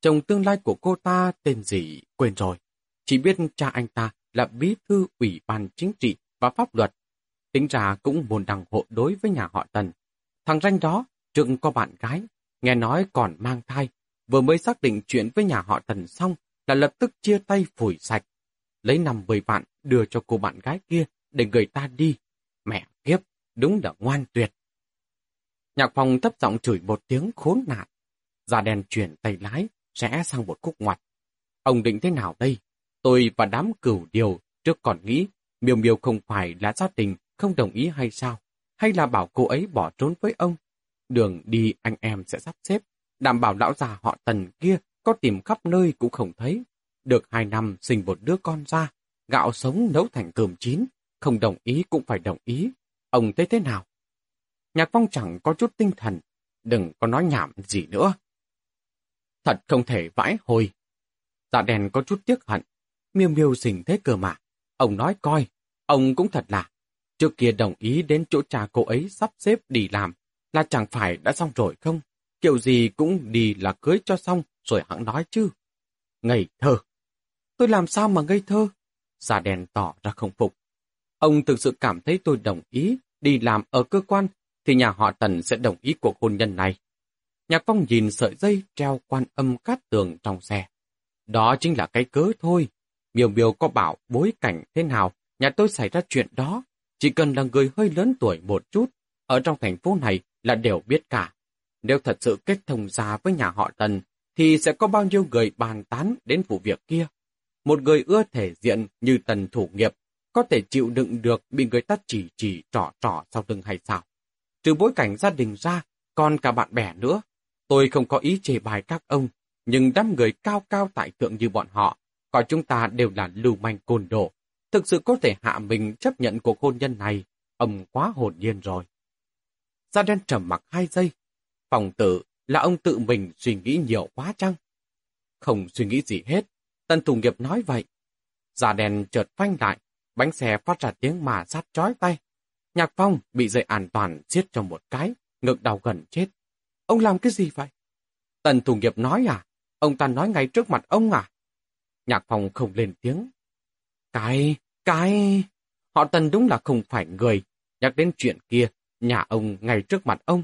A: Chồng tương lai của cô ta tên gì quên rồi. Chỉ biết cha anh ta là bí thư ủy ban chính trị và pháp luật. Tính ra cũng buồn đằng hộ đối với nhà họ Tần. Thằng ranh đó Trương có bạn gái, nghe nói còn mang thai, vừa mới xác định chuyện với nhà họ Tần xong là lập tức chia tay phủi sạch. Lấy năm mười vạn đưa cho cô bạn gái kia để người ta đi. Mẹ kiếp, đúng là ngoan tuyệt. Nhạc phòng thấp giọng chửi một tiếng khốn nạn. Già đèn chuyển tay lái, sẽ sang một khúc ngoặt. Ông định thế nào đây? Tôi và đám cửu điều trước còn nghĩ miêu miêu không phải là gia đình không đồng ý hay sao? Hay là bảo cô ấy bỏ trốn với ông? Đường đi anh em sẽ sắp xếp, đảm bảo lão già họ tần kia có tìm khắp nơi cũng không thấy. Được hai năm sinh một đứa con ra, gạo sống nấu thành cơm chín, không đồng ý cũng phải đồng ý. Ông thấy thế nào? Nhạc phong chẳng có chút tinh thần, đừng có nói nhảm gì nữa. Thật không thể vãi hồi. Dạ đèn có chút tiếc hận, miêu miêu xình thế cơ mà. Ông nói coi, ông cũng thật là, trước kia đồng ý đến chỗ cha cô ấy sắp xếp đi làm, là chẳng phải đã xong rồi không? Kiểu gì cũng đi là cưới cho xong rồi hãng nói chứ. Ngây thơ. Tôi làm sao mà ngây thơ? giả đèn tỏ ra không phục. Ông thực sự cảm thấy tôi đồng ý đi làm ở cơ quan thì nhà họ Tần sẽ đồng ý cuộc hôn nhân này. Nhạc Phong nhìn sợi dây treo quan âm cát tường trong xe. Đó chính là cái cớ thôi. Miều Miều có bảo bối cảnh thế nào, nhà tôi xảy ra chuyện đó. Chỉ cần là người hơi lớn tuổi một chút, ở trong thành phố này là đều biết cả. Nếu thật sự kết thông ra với nhà họ Tần, thì sẽ có bao nhiêu người bàn tán đến vụ việc kia. Một người ưa thể diện như Tần thủ nghiệp, có thể chịu đựng được bị người ta chỉ chỉ trỏ trỏ sau lưng hay sao? Trừ bối cảnh gia đình ra, còn cả bạn bè nữa. Tôi không có ý chê bài các ông, nhưng đám người cao cao tại thượng như bọn họ, coi chúng ta đều là lưu manh côn đồ. Thực sự có thể hạ mình chấp nhận cuộc hôn nhân này, ông quá hồn nhiên rồi. Da đen trầm mặc hai giây. Phòng tử là ông tự mình suy nghĩ nhiều quá chăng? Không suy nghĩ gì hết. Tân thủ nghiệp nói vậy. Da đen chợt phanh lại, bánh xe phát ra tiếng mà sát chói tay. Nhạc phong bị dây an toàn giết cho một cái, ngực đau gần chết. Ông làm cái gì vậy? Tần thủ nghiệp nói à? Ông ta nói ngay trước mặt ông à? Nhạc phong không lên tiếng. Cái, cái... Họ tần đúng là không phải người. Nhắc đến chuyện kia, Nhà ông ngay trước mặt ông.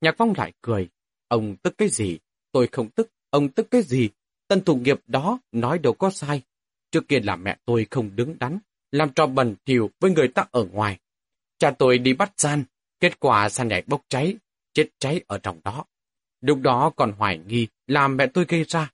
A: Nhạc Phong lại cười. Ông tức cái gì? Tôi không tức. Ông tức cái gì? tần thủ nghiệp đó nói đâu có sai. Trước kia là mẹ tôi không đứng đắn, làm trò bẩn thỉu với người ta ở ngoài. Cha tôi đi bắt gian, kết quả sàn nhảy bốc cháy, chết cháy ở trong đó. Lúc đó còn hoài nghi là mẹ tôi gây ra.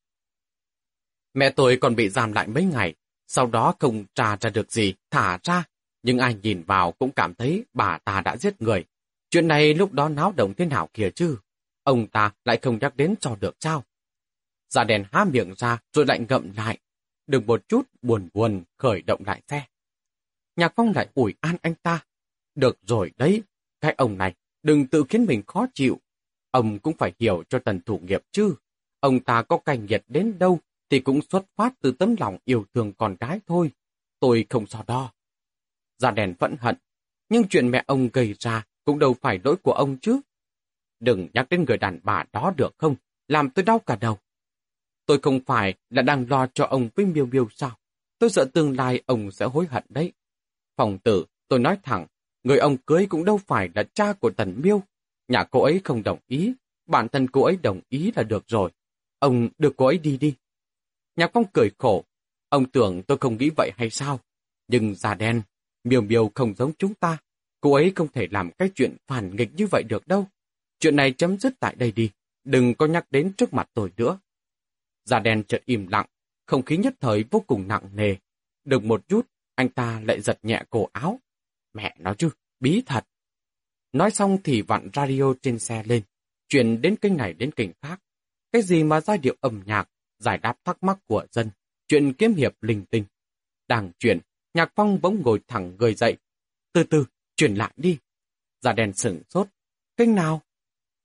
A: Mẹ tôi còn bị giam lại mấy ngày, sau đó không tra ra được gì, thả ra, nhưng ai nhìn vào cũng cảm thấy bà ta đã giết người. Chuyện này lúc đó náo động thế nào kìa chứ? Ông ta lại không nhắc đến cho được sao? Giả đèn há miệng ra rồi lại ngậm lại. Đừng một chút buồn buồn khởi động lại xe. Nhạc Phong lại ủi an anh ta. Được rồi đấy, cái ông này đừng tự khiến mình khó chịu. Ông cũng phải hiểu cho tần thủ nghiệp chứ. Ông ta có cành nhiệt đến đâu thì cũng xuất phát từ tấm lòng yêu thương con gái thôi. Tôi không so đo. Gia đèn vẫn hận, nhưng chuyện mẹ ông gây ra cũng đâu phải lỗi của ông chứ. Đừng nhắc đến người đàn bà đó được không? làm tôi đau cả đầu. Tôi không phải là đang lo cho ông với miêu miêu sao? Tôi sợ tương lai ông sẽ hối hận đấy. Phòng tử, tôi nói thẳng, người ông cưới cũng đâu phải là cha của Tần Miêu. Nhà cô ấy không đồng ý, bản thân cô ấy đồng ý là được rồi. Ông đưa cô ấy đi đi. Nhạc Phong cười khổ. Ông tưởng tôi không nghĩ vậy hay sao? Nhưng già đen, miêu miêu không giống chúng ta. Cô ấy không thể làm cái chuyện phản nghịch như vậy được đâu. Chuyện này chấm dứt tại đây đi. Đừng có nhắc đến trước mặt tôi nữa. Già đen chợt im lặng, không khí nhất thời vô cùng nặng nề. Được một chút, anh ta lại giật nhẹ cổ áo. Mẹ nói chứ, bí thật. Nói xong thì vặn radio trên xe lên, chuyển đến kênh này đến kênh khác. Cái gì mà giai điệu âm nhạc, giải đáp thắc mắc của dân, chuyện kiếm hiệp linh tinh. Đang chuyển, nhạc phong bỗng ngồi thẳng người dậy. Từ từ, chuyển lại đi. Giả đèn sửng sốt. Kênh nào?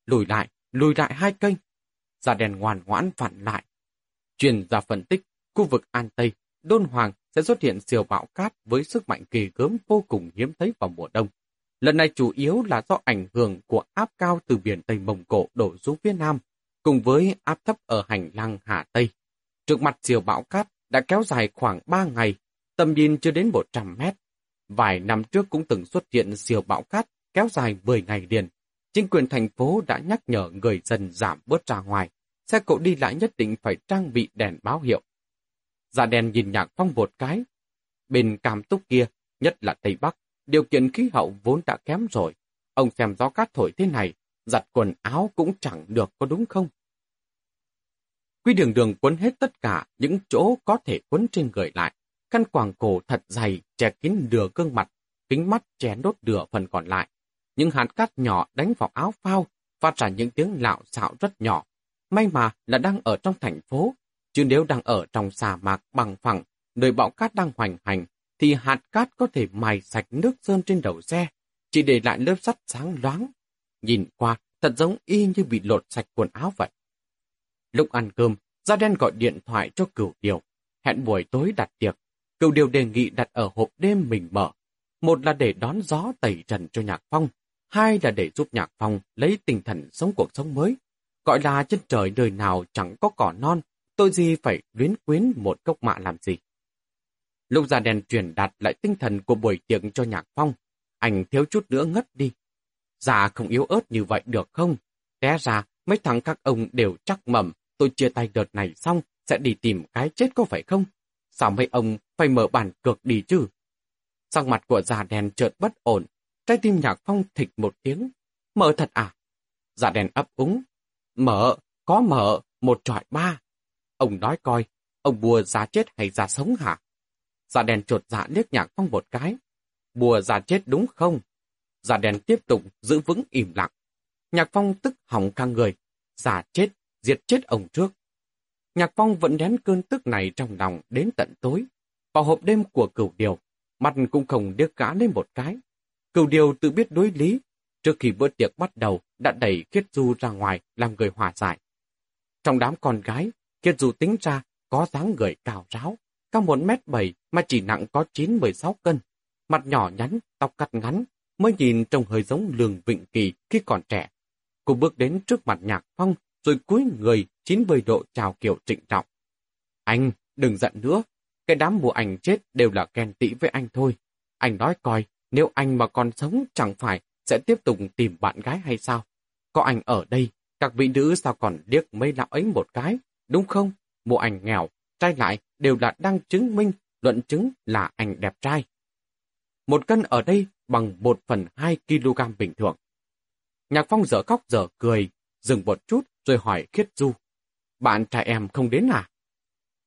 A: Lùi lại, lùi lại hai kênh. Giả đèn ngoan ngoãn phản lại. Truyền ra phân tích, khu vực An Tây, Đôn Hoàng sẽ xuất hiện siêu bão cát với sức mạnh kỳ gớm vô cùng hiếm thấy vào mùa đông. Lần này chủ yếu là do ảnh hưởng của áp cao từ biển Tây Mông Cổ đổ xuống phía Nam, cùng với áp thấp ở hành lang Hà Tây. Trước mặt siêu bão cát đã kéo dài khoảng 3 ngày, tầm nhìn chưa đến 100 mét. Vài năm trước cũng từng xuất hiện siêu bão cát kéo dài 10 ngày liền. Chính quyền thành phố đã nhắc nhở người dân giảm bớt ra ngoài, xe cộ đi lại nhất định phải trang bị đèn báo hiệu. Già đen nhìn nhạc phong một cái. Bên cam túc kia, nhất là Tây Bắc, điều kiện khí hậu vốn đã kém rồi. Ông xem gió cát thổi thế này, giặt quần áo cũng chẳng được có đúng không? Quy đường đường quấn hết tất cả những chỗ có thể quấn trên người lại. Khăn quàng cổ thật dày, che kín nửa gương mặt, kính mắt che đốt nửa phần còn lại. Những hạt cát nhỏ đánh vào áo phao, phát ra những tiếng lạo xạo rất nhỏ. May mà là đang ở trong thành phố, chứ nếu đang ở trong sa mạc bằng phẳng, nơi bão cát đang hoành hành, thì hạt cát có thể mài sạch nước sơn trên đầu xe, chỉ để lại lớp sắt sáng loáng. Nhìn qua, thật giống y như bị lột sạch quần áo vậy. Lúc ăn cơm, Gia đen gọi điện thoại cho cửu điều, hẹn buổi tối đặt tiệc. Cửu điều đề nghị đặt ở hộp đêm mình mở. Một là để đón gió tẩy trần cho Nhạc Phong, hai là để giúp Nhạc Phong lấy tinh thần sống cuộc sống mới. Gọi là trên trời đời nào chẳng có cỏ non, tôi gì phải luyến quyến một cốc mạ làm gì. Lúc ra đèn truyền đạt lại tinh thần của buổi tiệc cho Nhạc Phong, anh thiếu chút nữa ngất đi. Già không yếu ớt như vậy được không? Té ra, mấy thằng các ông đều chắc mầm, tôi chia tay đợt này xong, sẽ đi tìm cái chết có phải không? Sao mấy ông phải mở bàn cược đi chứ? Sang mặt của già đèn chợt bất ổn, trái tim Nhạc Phong thịch một tiếng. Mở thật à? Dạ già đèn ấp úng. Mở, có mở, một trọi ba. Ông nói coi, ông bùa già chết hay già sống hả? Già đèn trột dạ liếc Nhạc Phong một cái. Bùa già chết đúng không? Già đèn tiếp tục giữ vững im lặng. Nhạc Phong tức hỏng căng người. Già chết, diệt chết ông trước. Nhạc Phong vẫn đén cơn tức này trong lòng đến tận tối. Vào hộp đêm của cửu điều, mặt cũng không điếc gã lên một cái. Cửu điều tự biết đối lý, trước khi bữa tiệc bắt đầu đã đẩy Khiết Du ra ngoài làm người hòa giải. Trong đám con gái, Khiết dù tính ra có dáng người cao ráo, cao một mét bảy mà chỉ nặng có 9-16 cân. Mặt nhỏ nhắn, tóc cắt ngắn, mới nhìn trông hơi giống lường vịnh kỳ khi còn trẻ. Cô bước đến trước mặt nhạc phong, rồi cúi người 90 độ chào kiểu trịnh trọng. Anh, đừng giận nữa, cái đám mùa ảnh chết đều là ghen tị với anh thôi. Anh nói coi, nếu anh mà còn sống chẳng phải sẽ tiếp tục tìm bạn gái hay sao? Có anh ở đây, các vị nữ sao còn liếc mấy lão ấy một cái, đúng không? Mùa ảnh nghèo, trai lại đều là đang chứng minh, luận chứng là ảnh đẹp trai. Một cân ở đây bằng 1 phần 2 kg bình thường. Nhạc Phong dở khóc dở cười, dừng một chút rồi hỏi Khiết Du. Bạn trai em không đến à?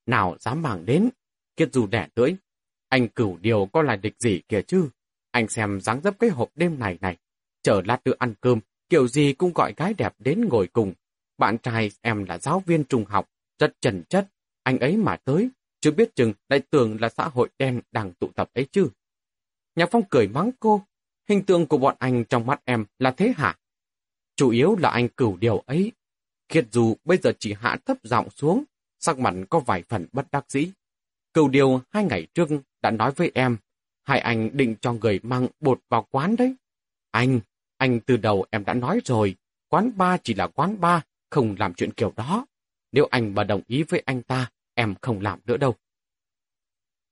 A: Nào dám màng đến? Khiết Du đẻ tưỡi. Anh cửu điều có là địch gì kìa chứ? Anh xem dáng dấp cái hộp đêm này này. Chờ lát nữa ăn cơm, kiểu gì cũng gọi gái đẹp đến ngồi cùng. Bạn trai em là giáo viên trung học, rất trần chất. Anh ấy mà tới, chưa biết chừng lại tưởng là xã hội đen đang tụ tập ấy chứ. Nhạc Phong cười mắng cô. Hình tượng của bọn anh trong mắt em là thế hả? Chủ yếu là anh cửu điều ấy. Kiệt dù bây giờ chỉ hạ thấp giọng xuống, sắc mặt có vài phần bất đắc dĩ. Cửu điều hai ngày trước đã nói với em, hai anh định cho người mang bột vào quán đấy. Anh, anh từ đầu em đã nói rồi, quán ba chỉ là quán ba, không làm chuyện kiểu đó. Nếu anh mà đồng ý với anh ta, em không làm nữa đâu.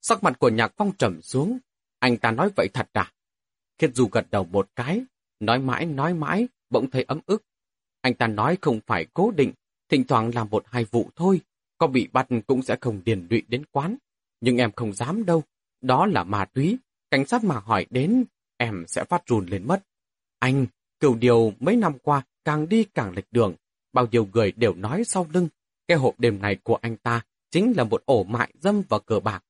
A: Sắc mặt của Nhạc Phong trầm xuống. Anh ta nói vậy thật à? Khiết Du gật đầu một cái, nói mãi nói mãi, bỗng thấy ấm ức. Anh ta nói không phải cố định, thỉnh thoảng làm một hai vụ thôi, có bị bắt cũng sẽ không điền lụy đến quán. Nhưng em không dám đâu, đó là ma túy, cảnh sát mà hỏi đến, em sẽ phát run lên mất. Anh, cửu điều mấy năm qua càng đi càng lệch đường, bao nhiêu người đều nói sau lưng, cái hộp đêm này của anh ta chính là một ổ mại dâm và cờ bạc.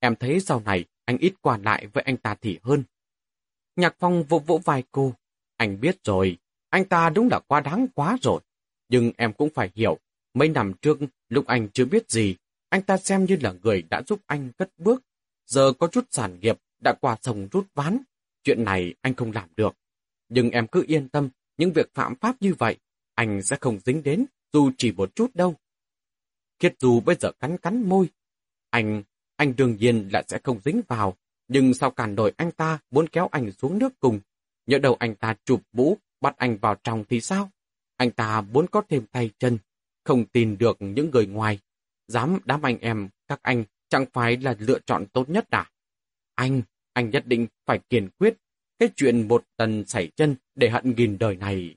A: Em thấy sau này anh ít qua lại với anh ta thì hơn. Nhạc phong vỗ vỗ vai cô. Anh biết rồi, anh ta đúng là quá đáng quá rồi. Nhưng em cũng phải hiểu, mấy năm trước lúc anh chưa biết gì, anh ta xem như là người đã giúp anh cất bước. Giờ có chút sản nghiệp đã qua sông rút ván. Chuyện này anh không làm được. Nhưng em cứ yên tâm, những việc phạm pháp như vậy, anh sẽ không dính đến, dù chỉ một chút đâu. Kiệt dù bây giờ cắn cắn môi. Anh, anh đương nhiên là sẽ không dính vào, nhưng sao cản nổi anh ta muốn kéo anh xuống nước cùng? Nhớ đầu anh ta chụp mũ, bắt anh vào trong thì sao? Anh ta muốn có thêm tay chân, không tin được những người ngoài. Dám đám anh em, các anh chẳng phải là lựa chọn tốt nhất à? Anh, anh nhất định phải kiên quyết. Cái chuyện một tần xảy chân để hận nghìn đời này.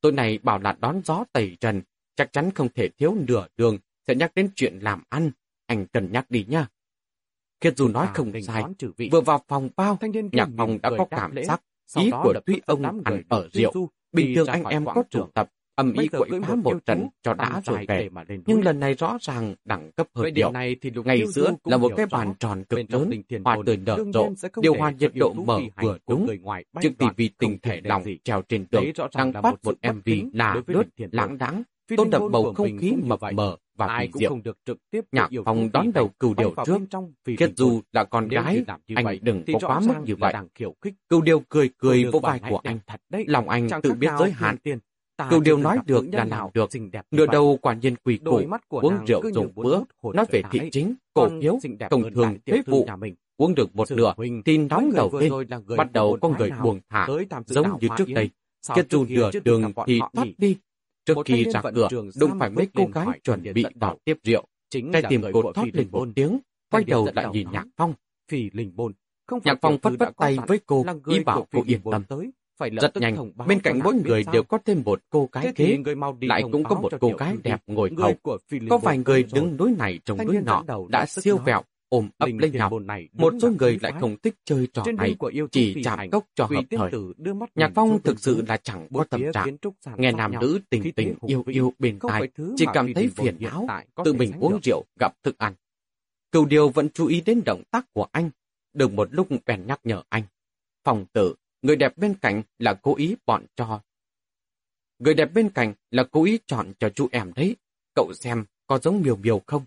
A: Tối nay bảo là đón gió tẩy trần, chắc chắn không thể thiếu nửa đường sẽ nhắc đến chuyện làm ăn. Anh cần nhắc đi nha. Kiệt dù nói không sai, vừa vào phòng bao, nhạc phòng đã có cảm giác ý của Thúy ông ăn ở rượu. Bình thường anh em có tụ tập, âm ý quậy phá một trận cho đã rồi về. Nhưng lần này rõ ràng đẳng cấp hơi điệu. Ngày giữa là một cái bàn tròn cực lớn, hoa tươi nở rộ, điều hòa nhiệt độ mở vừa đúng. Trước tivi tình thể lòng treo trên tường, đang phát một MV là lướt, lãng đắng, tôn đậm bầu không khí mập mờ và ai cũng không được trực tiếp nhạc phòng đón đầu cừu điều trước. kết dù là con gái anh đừng có quá mức như vậy. cừu điều cười cười vô vai của anh. lòng anh tự biết giới hạn. cừu điều nói được là làm được. nửa đầu quả nhiên quỳ củ uống rượu dùng bữa nói về thị chính cổ phiếu công thường thuế vụ. uống được một nửa thì nóng đầu lên bắt đầu có người buồn thả giống như trước đây kết dù nửa đường thì thoát đi Trước khi ra cửa, đụng phải mấy cô gái chuẩn bị đón tiếp rượu. Cái tìm cột thoát lên một tiếng, quay đầu lại nhìn Nhạc Phong. Phì linh bôn. Nhạc Phong phất phất tay với cô, ý bảo cô yên tâm. Rất nhanh, bên cạnh mỗi người đều có thêm một cô gái kế, lại cũng có một cô gái đẹp ngồi hầu. Có vài người đứng núi này trông núi nọ, đã siêu vẹo, ôm ấp lên nhau. Một số người lại không thích chơi trò này, chỉ chạm cốc cho hợp thời. Nhạc Phong thực sự là chẳng có tâm trạng. Nghe nam nữ tình tình yêu yêu bên tai, chỉ cảm thấy phiền não, tự mình uống rượu, gặp thức ăn. Cửu điều vẫn chú ý đến động tác của anh, được một lúc bèn nhắc nhở anh. Phòng tử, người đẹp bên cạnh là cố ý bọn cho. Người đẹp bên cạnh là cố ý chọn cho chú em đấy. Cậu xem có giống miều miều không?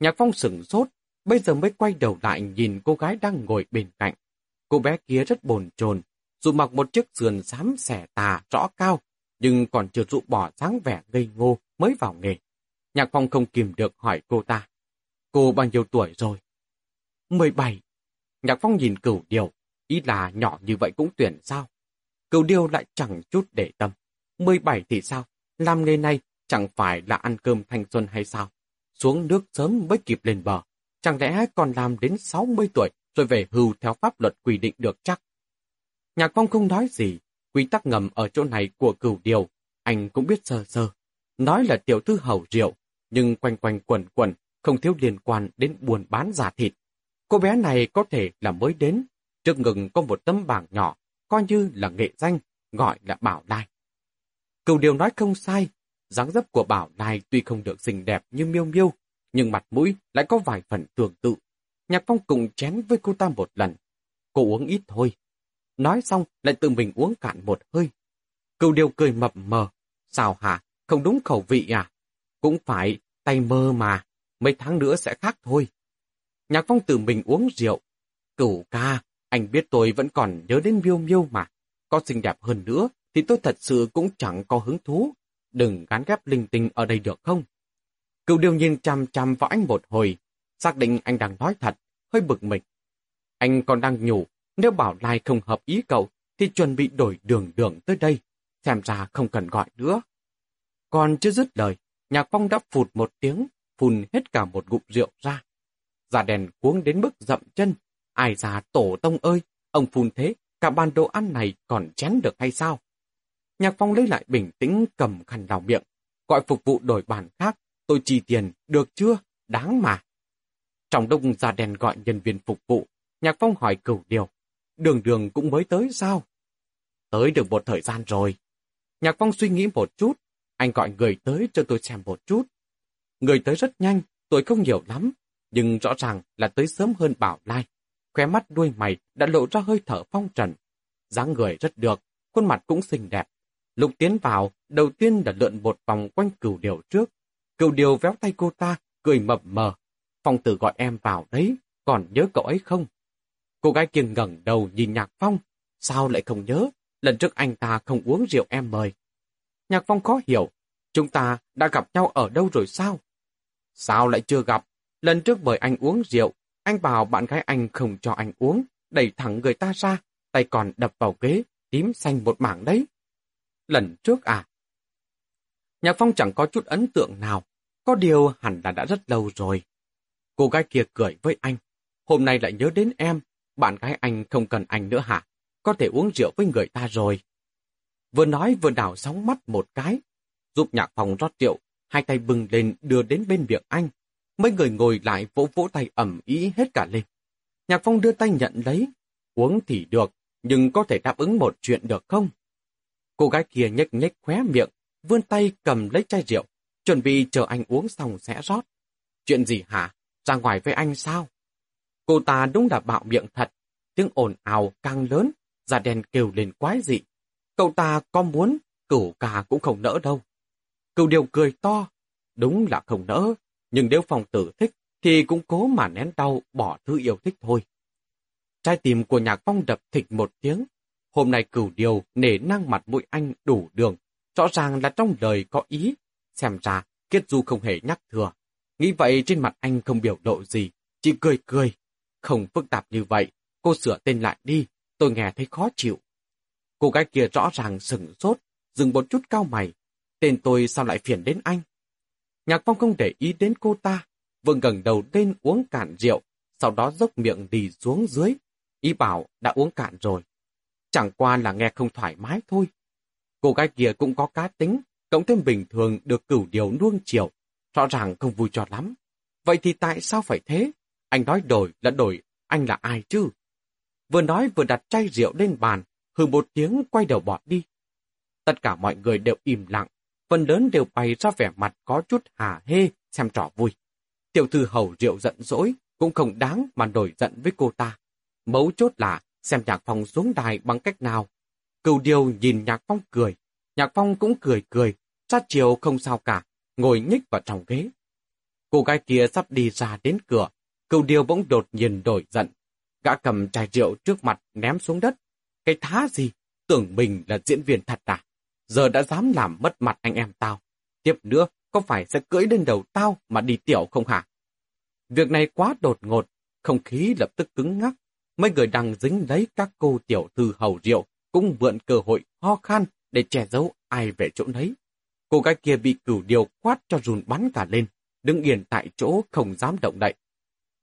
A: Nhạc Phong sửng sốt, Bây giờ mới quay đầu lại nhìn cô gái đang ngồi bên cạnh. Cô bé kia rất bồn chồn, dù mặc một chiếc sườn xám xẻ tà rõ cao, nhưng còn chưa dụ bỏ dáng vẻ ngây ngô mới vào nghề. Nhạc Phong không kìm được hỏi cô ta. Cô bao nhiêu tuổi rồi? 17. Nhạc Phong nhìn cửu điều, ý là nhỏ như vậy cũng tuyển sao? Cửu điều lại chẳng chút để tâm. 17 thì sao? Làm nghề này chẳng phải là ăn cơm thanh xuân hay sao? Xuống nước sớm mới kịp lên bờ. Chẳng lẽ còn làm đến 60 tuổi rồi về hưu theo pháp luật quy định được chắc? Nhạc Phong không nói gì, quy tắc ngầm ở chỗ này của cửu điều, anh cũng biết sơ sơ. Nói là tiểu thư hầu rượu, nhưng quanh quanh quẩn quẩn, không thiếu liên quan đến buôn bán giả thịt. Cô bé này có thể là mới đến, trước ngừng có một tấm bảng nhỏ, coi như là nghệ danh, gọi là Bảo Lai. Cửu điều nói không sai, dáng dấp của Bảo Lai tuy không được xinh đẹp như miêu miêu, nhưng mặt mũi lại có vài phần tương tự. Nhạc Phong cùng chén với cô ta một lần. Cô uống ít thôi. Nói xong lại tự mình uống cạn một hơi. Cựu điều cười mập mờ. Sao hả? Không đúng khẩu vị à? Cũng phải, tay mơ mà. Mấy tháng nữa sẽ khác thôi. Nhạc Phong tự mình uống rượu. Cửu ca, anh biết tôi vẫn còn nhớ đến miêu miêu mà. Có xinh đẹp hơn nữa thì tôi thật sự cũng chẳng có hứng thú. Đừng gán ghép linh tinh ở đây được không? Cựu điều nhìn chăm chăm vào anh một hồi, xác định anh đang nói thật, hơi bực mình. Anh còn đang nhủ, nếu bảo Lai không hợp ý cậu, thì chuẩn bị đổi đường đường tới đây, xem ra không cần gọi nữa. Còn chưa dứt lời, Nhạc Phong đã phụt một tiếng, phun hết cả một ngụm rượu ra. Giả đèn cuống đến mức dậm chân. Ai già tổ tông ơi, ông phun thế, cả bàn đồ ăn này còn chén được hay sao? Nhạc Phong lấy lại bình tĩnh cầm khăn đào miệng, gọi phục vụ đổi bàn khác, tôi chi tiền, được chưa? Đáng mà. Trong đông ra đèn gọi nhân viên phục vụ, Nhạc Phong hỏi cửu điều. Đường đường cũng mới tới sao? Tới được một thời gian rồi. Nhạc Phong suy nghĩ một chút, anh gọi người tới cho tôi xem một chút. Người tới rất nhanh, tôi không hiểu lắm, nhưng rõ ràng là tới sớm hơn Bảo Lai. Khóe mắt đuôi mày đã lộ ra hơi thở phong trần. dáng người rất được, khuôn mặt cũng xinh đẹp. Lục tiến vào, đầu tiên là lượn một vòng quanh cửu điều trước. Cựu điều véo tay cô ta, cười mập mờ. Phong tử gọi em vào đấy, còn nhớ cậu ấy không? Cô gái kiên ngẩng đầu nhìn Nhạc Phong. Sao lại không nhớ? Lần trước anh ta không uống rượu em mời. Nhạc Phong khó hiểu. Chúng ta đã gặp nhau ở đâu rồi sao? Sao lại chưa gặp? Lần trước bởi anh uống rượu, anh bảo bạn gái anh không cho anh uống, đẩy thẳng người ta ra, tay còn đập vào ghế, tím xanh một mảng đấy. Lần trước à? Nhạc Phong chẳng có chút ấn tượng nào, có điều hẳn là đã rất lâu rồi. Cô gái kia cười với anh, hôm nay lại nhớ đến em, bạn gái anh không cần anh nữa hả? Có thể uống rượu với người ta rồi. Vừa nói vừa đảo sóng mắt một cái, giúp nhạc Phong rót rượu, hai tay bừng lên đưa đến bên miệng anh. Mấy người ngồi lại vỗ vỗ tay ẩm ý hết cả lên. Nhạc phong đưa tay nhận lấy, uống thì được, nhưng có thể đáp ứng một chuyện được không? Cô gái kia nhếch nhếch khóe miệng, vươn tay cầm lấy chai rượu, chuẩn bị chờ anh uống xong sẽ rót. Chuyện gì hả? Ra ngoài với anh sao? Cô ta đúng là bạo miệng thật, tiếng ồn ào càng lớn, da đen kêu lên quái dị. Cậu ta có muốn, cửu cà cũng không nỡ đâu. Cửu điều cười to, đúng là không nỡ, nhưng nếu phòng tử thích thì cũng cố mà nén đau bỏ thứ yêu thích thôi. Trái tim của nhạc phong đập thịch một tiếng. Hôm nay cửu điều nể năng mặt mũi anh đủ đường, rõ ràng là trong đời có ý. Xem ra, Kiết Du không hề nhắc thừa. Nghĩ vậy trên mặt anh không biểu lộ gì, chỉ cười cười. Không phức tạp như vậy, cô sửa tên lại đi, tôi nghe thấy khó chịu. Cô gái kia rõ ràng sừng sốt, dừng một chút cao mày. Tên tôi sao lại phiền đến anh? Nhạc Phong không để ý đến cô ta, vừa gần đầu lên uống cạn rượu, sau đó dốc miệng đi xuống dưới. Ý bảo đã uống cạn rồi. Chẳng qua là nghe không thoải mái thôi. Cô gái kia cũng có cá tính, cộng thêm bình thường được cửu điều nuông chiều, rõ ràng không vui cho lắm. Vậy thì tại sao phải thế? Anh nói đổi là đổi, anh là ai chứ? Vừa nói vừa đặt chai rượu lên bàn, hừ một tiếng quay đầu bỏ đi. Tất cả mọi người đều im lặng, phần lớn đều bày ra vẻ mặt có chút hà hê, xem trò vui. Tiểu thư hầu rượu giận dỗi, cũng không đáng mà nổi giận với cô ta. Mấu chốt là xem nhạc phòng xuống đài bằng cách nào. Cửu điều nhìn nhạc phong cười, nhạc phong cũng cười cười, sát chiều không sao cả, ngồi nhích vào trong ghế. Cô gái kia sắp đi ra đến cửa, cửu điều bỗng đột nhiên đổi giận. Gã cầm chai rượu trước mặt ném xuống đất. Cái thá gì? Tưởng mình là diễn viên thật à? Giờ đã dám làm mất mặt anh em tao. Tiếp nữa, có phải sẽ cưỡi lên đầu tao mà đi tiểu không hả? Việc này quá đột ngột, không khí lập tức cứng ngắc. Mấy người đang dính lấy các cô tiểu thư hầu rượu cũng vượn cơ hội ho khan để che giấu ai về chỗ đấy. Cô gái kia bị cửu điều quát cho rùn bắn cả lên, đứng yên tại chỗ không dám động đậy.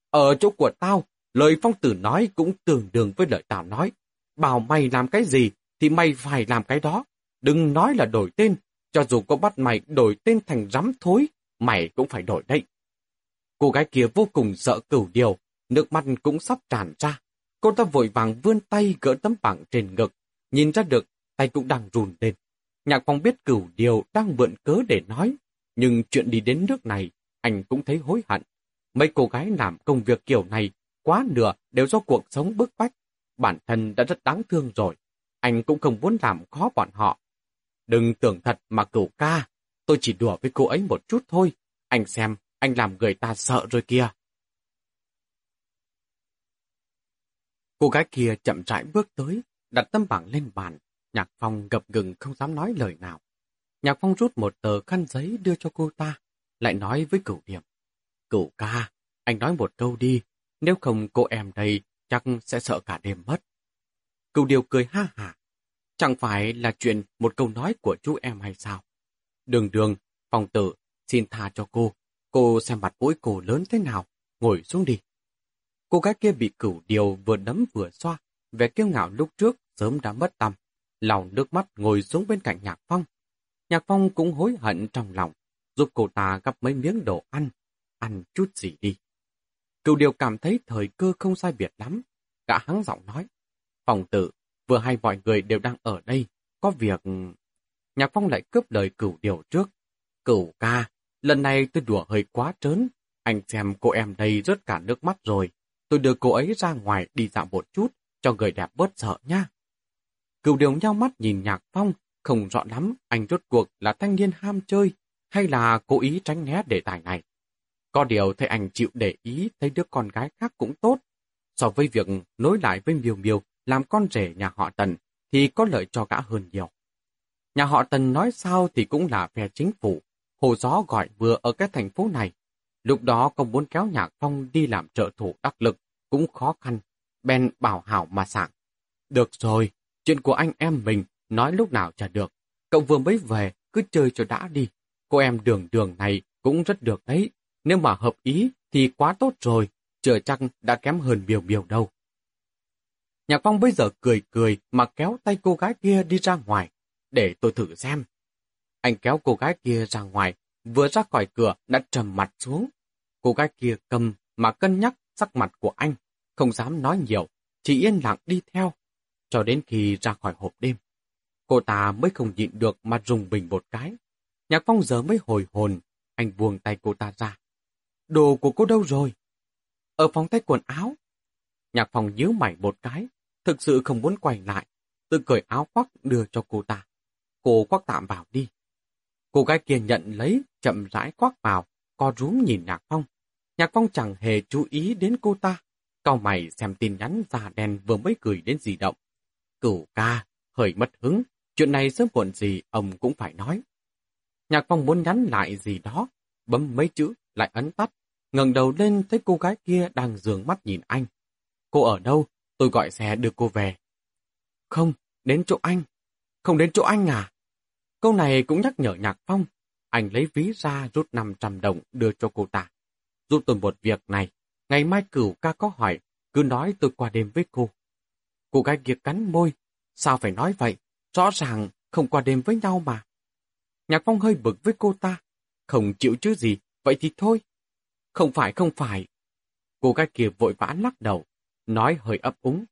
A: Ở chỗ của tao, lời phong tử nói cũng tương đương với lời tao nói. Bảo mày làm cái gì thì mày phải làm cái đó. Đừng nói là đổi tên, cho dù có bắt mày đổi tên thành rắm thối, mày cũng phải đổi đấy. Cô gái kia vô cùng sợ cửu điều, nước mắt cũng sắp tràn ra. Cô ta vội vàng vươn tay gỡ tấm bảng trên ngực, nhìn ra được tay cũng đang rùn lên. Nhạc phong biết cửu điều đang mượn cớ để nói, nhưng chuyện đi đến nước này, anh cũng thấy hối hận. Mấy cô gái làm công việc kiểu này, quá nửa đều do cuộc sống bức bách. Bản thân đã rất đáng thương rồi, anh cũng không muốn làm khó bọn họ. Đừng tưởng thật mà cửu ca, tôi chỉ đùa với cô ấy một chút thôi. Anh xem, anh làm người ta sợ rồi kìa. Cô gái kia chậm rãi bước tới, đặt tấm bảng lên bàn. Nhạc Phong gập gừng không dám nói lời nào. Nhạc Phong rút một tờ khăn giấy đưa cho cô ta, lại nói với cửu điểm. Cửu ca, anh nói một câu đi, nếu không cô em đây chắc sẽ sợ cả đêm mất. Cửu điều cười ha hả. Chẳng phải là chuyện một câu nói của chú em hay sao? Đường đường, phòng tử, xin tha cho cô. Cô xem mặt mũi cô lớn thế nào, ngồi xuống đi. Cô gái kia bị cửu điều vừa đấm vừa xoa, vẻ kiêu ngạo lúc trước sớm đã mất tâm. Lòng nước mắt ngồi xuống bên cạnh Nhạc Phong. Nhạc Phong cũng hối hận trong lòng, giúp cô ta gặp mấy miếng đồ ăn, ăn chút gì đi. Cửu điều cảm thấy thời cơ không sai biệt lắm. Cả hắn giọng nói, phòng tử, vừa hay mọi người đều đang ở đây, có việc... Nhạc Phong lại cướp lời cửu điều trước. Cửu ca, lần này tôi đùa hơi quá trớn. Anh xem cô em đây rớt cả nước mắt rồi. Tôi đưa cô ấy ra ngoài đi dạo một chút, cho người đẹp bớt sợ nha. Cửu điều nhau mắt nhìn Nhạc Phong, không rõ lắm anh rốt cuộc là thanh niên ham chơi hay là cố ý tránh né đề tài này. Có điều thấy anh chịu để ý thấy đứa con gái khác cũng tốt. So với việc nối lại với Miêu Miêu làm con rể nhà họ Tần thì có lợi cho gã hơn nhiều. Nhà họ Tần nói sao thì cũng là phe chính phủ. Hồ gió gọi vừa ở cái thành phố này. Lúc đó công muốn kéo Nhạc Phong đi làm trợ thủ đắc lực cũng khó khăn. Ben bảo hảo mà sảng. Được rồi, chuyện của anh em mình nói lúc nào chả được. Cậu vừa mới về, cứ chơi cho đã đi. Cô em đường đường này cũng rất được đấy. Nếu mà hợp ý thì quá tốt rồi, chưa chắc đã kém hơn biểu biểu đâu. Nhạc Phong bây giờ cười cười mà kéo tay cô gái kia đi ra ngoài, để tôi thử xem. Anh kéo cô gái kia ra ngoài, vừa ra khỏi cửa đã trầm mặt xuống. Cô gái kia cầm mà cân nhắc sắc mặt của anh, không dám nói nhiều, chỉ yên lặng đi theo, cho đến khi ra khỏi hộp đêm. Cô ta mới không nhịn được mà rùng bình một cái. Nhạc Phong giờ mới hồi hồn, anh buông tay cô ta ra. Đồ của cô đâu rồi? Ở phòng tay quần áo. Nhạc Phong nhíu mày một cái, thực sự không muốn quay lại, tự cởi áo khoác đưa cho cô ta. Cô khoác tạm vào đi. Cô gái kia nhận lấy, chậm rãi khoác vào, co rúm nhìn Nhạc Phong. Nhạc Phong chẳng hề chú ý đến cô ta. Cao mày xem tin nhắn già đen vừa mới gửi đến di động. Cửu ca, hơi mất hứng, chuyện này sớm muộn gì ông cũng phải nói. Nhạc Phong muốn nhắn lại gì đó, bấm mấy chữ, lại ấn tắt, ngẩng đầu lên thấy cô gái kia đang dường mắt nhìn anh. Cô ở đâu? Tôi gọi xe đưa cô về. Không, đến chỗ anh. Không đến chỗ anh à? Câu này cũng nhắc nhở Nhạc Phong. Anh lấy ví ra rút 500 đồng đưa cho cô ta. Giúp tôi một việc này. Ngày mai cửu ca có hỏi, cứ nói tôi qua đêm với cô. Cô gái kia cắn môi. Sao phải nói vậy? Rõ ràng không qua đêm với nhau mà. Nhạc Phong hơi bực với cô ta. Không chịu chứ gì, vậy thì thôi. Không phải, không phải. Cô gái kia vội vã lắc đầu, nói hơi ấp úng.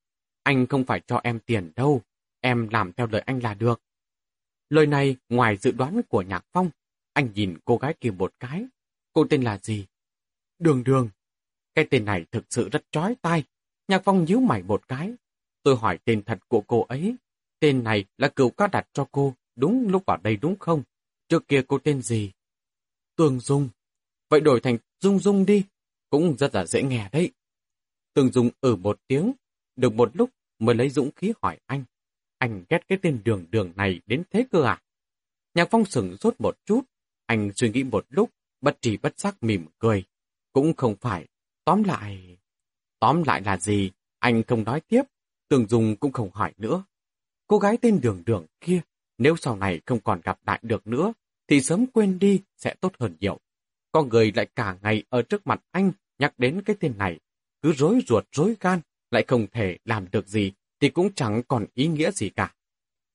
A: Anh không phải cho em tiền đâu, em làm theo lời anh là được. Lời này ngoài dự đoán của Nhạc Phong, anh nhìn cô gái kia một cái. Cô tên là gì? Đường Đường. Cái tên này thực sự rất trói tai. Nhạc Phong nhíu mày một cái. Tôi hỏi tên thật của cô ấy. Tên này là cựu ca đặt cho cô, đúng lúc vào đây đúng không? Trước kia cô tên gì? Tường Dung. Vậy đổi thành Dung Dung đi. Cũng rất là dễ nghe đấy. Tường Dung ở một tiếng, được một lúc mới lấy dũng khí hỏi anh. Anh ghét cái tên đường đường này đến thế cơ à? Nhạc Phong sửng sốt một chút, anh suy nghĩ một lúc, bất trì bất giác mỉm cười. Cũng không phải, tóm lại... Tóm lại là gì? Anh không nói tiếp, Tường Dung cũng không hỏi nữa. Cô gái tên đường đường kia, nếu sau này không còn gặp lại được nữa, thì sớm quên đi sẽ tốt hơn nhiều. Con người lại cả ngày ở trước mặt anh nhắc đến cái tên này, cứ rối ruột rối gan, lại không thể làm được gì, thì cũng chẳng còn ý nghĩa gì cả.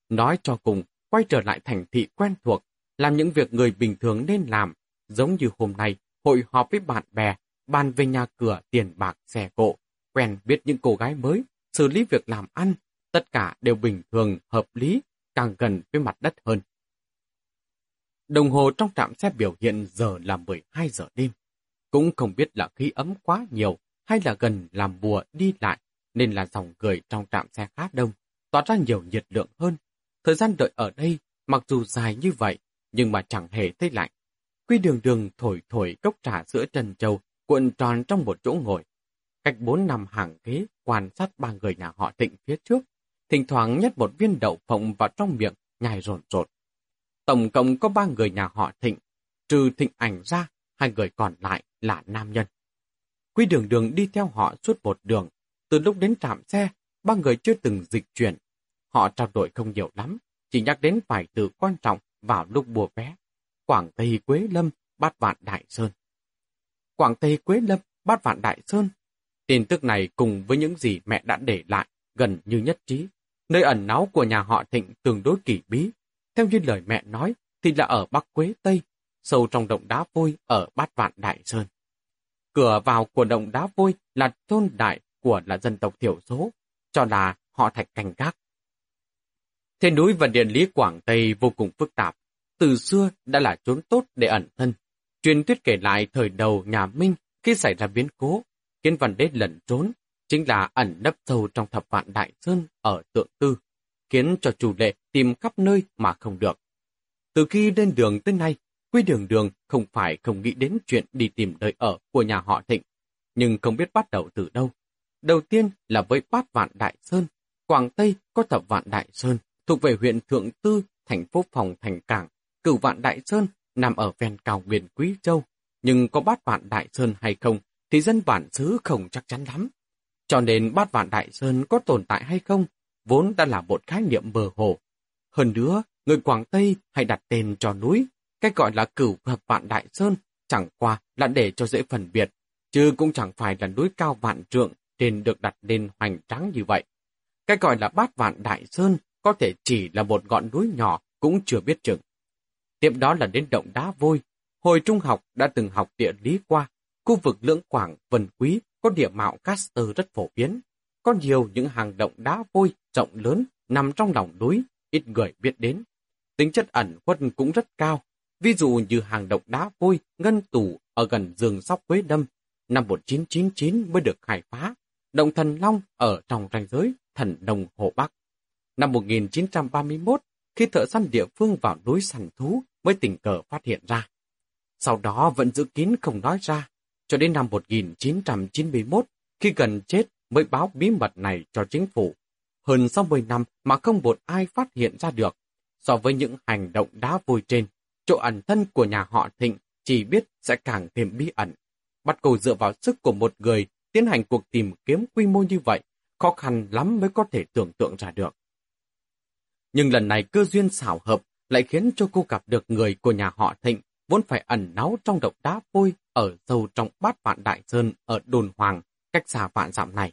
A: Nói cho cùng, quay trở lại thành thị quen thuộc, làm những việc người bình thường nên làm, giống như hôm nay, hội họp với bạn bè, bàn về nhà cửa, tiền bạc, xe cộ, quen biết những cô gái mới, xử lý việc làm ăn, tất cả đều bình thường, hợp lý, càng gần với mặt đất hơn. Đồng hồ trong trạm xe biểu hiện giờ là 12 giờ đêm. Cũng không biết là khí ấm quá nhiều hay là gần làm bùa đi lại nên là dòng người trong trạm xe khá đông, tỏa ra nhiều nhiệt lượng hơn. Thời gian đợi ở đây, mặc dù dài như vậy, nhưng mà chẳng hề thấy lạnh. Quy đường đường thổi thổi cốc trà sữa trần châu, cuộn tròn trong một chỗ ngồi. Cách bốn năm hàng ghế, quan sát ba người nhà họ thịnh phía trước, thỉnh thoảng nhét một viên đậu phộng vào trong miệng, nhai rồn rột. Tổng cộng có ba người nhà họ thịnh, trừ thịnh ảnh ra, hai người còn lại là nam nhân. Quy đường đường đi theo họ suốt một đường. Từ lúc đến trạm xe, ba người chưa từng dịch chuyển. Họ trao đổi không nhiều lắm, chỉ nhắc đến vài từ quan trọng vào lúc bùa vé. Quảng Tây Quế Lâm, Bát Vạn Đại Sơn. Quảng Tây Quế Lâm, Bát Vạn Đại Sơn. Tin tức này cùng với những gì mẹ đã để lại gần như nhất trí. Nơi ẩn náu của nhà họ Thịnh tương đối kỳ bí. Theo như lời mẹ nói thì là ở Bắc Quế Tây, sâu trong động đá vôi ở Bát Vạn Đại Sơn. Cửa vào của động đá vôi là thôn đại của là dân tộc thiểu số, cho là họ thạch canh gác. Thế núi và địa lý Quảng Tây vô cùng phức tạp, từ xưa đã là chốn tốt để ẩn thân. Truyền thuyết kể lại thời đầu nhà Minh khi xảy ra biến cố, kiến văn đế lẩn trốn, chính là ẩn nấp sâu trong thập vạn đại sơn ở tượng tư, khiến cho chủ lệ tìm khắp nơi mà không được. Từ khi lên đường tới nay, Quy đường đường không phải không nghĩ đến chuyện đi tìm nơi ở của nhà họ Thịnh, nhưng không biết bắt đầu từ đâu. Đầu tiên là với bát vạn Đại Sơn, Quảng Tây có thập vạn Đại Sơn, thuộc về huyện Thượng Tư, thành phố Phòng Thành Cảng, cửu vạn Đại Sơn nằm ở ven cao nguyên Quý Châu, nhưng có bát vạn Đại Sơn hay không thì dân bản xứ không chắc chắn lắm. Cho nên bát vạn Đại Sơn có tồn tại hay không, vốn đã là một khái niệm mơ hồ. Hơn nữa, người Quảng Tây hay đặt tên cho núi cái gọi là cửu hợp vạn đại sơn chẳng qua là để cho dễ phân biệt, chứ cũng chẳng phải là núi cao vạn trượng nên được đặt lên hoành tráng như vậy. Cái gọi là bát vạn đại sơn có thể chỉ là một ngọn núi nhỏ cũng chưa biết chừng. Tiếp đó là đến động đá vôi. Hồi trung học đã từng học địa lý qua, khu vực lưỡng quảng, vân quý có địa mạo Caster rất phổ biến. Có nhiều những hàng động đá vôi rộng lớn nằm trong lòng núi, ít người biết đến. Tính chất ẩn khuất cũng rất cao, Ví dụ như hàng động đá vôi, ngân tủ ở gần rừng sóc Quế Đâm, năm 1999 mới được khai phá. Động Thần Long ở trong ranh giới Thần Đồng Hồ Bắc. Năm 1931, khi thợ săn địa phương vào núi săn thú mới tình cờ phát hiện ra. Sau đó vẫn giữ kín không nói ra, cho đến năm 1991, khi gần chết mới báo bí mật này cho chính phủ. Hơn 60 năm mà không một ai phát hiện ra được. So với những hành động đá vôi trên, chỗ ẩn thân của nhà họ Thịnh chỉ biết sẽ càng thêm bí ẩn. Bắt cầu dựa vào sức của một người tiến hành cuộc tìm kiếm quy mô như vậy, khó khăn lắm mới có thể tưởng tượng ra được. Nhưng lần này cơ duyên xảo hợp lại khiến cho cô gặp được người của nhà họ Thịnh vốn phải ẩn náu trong động đá vôi ở sâu trong bát vạn đại sơn ở đồn hoàng, cách xa vạn dặm này.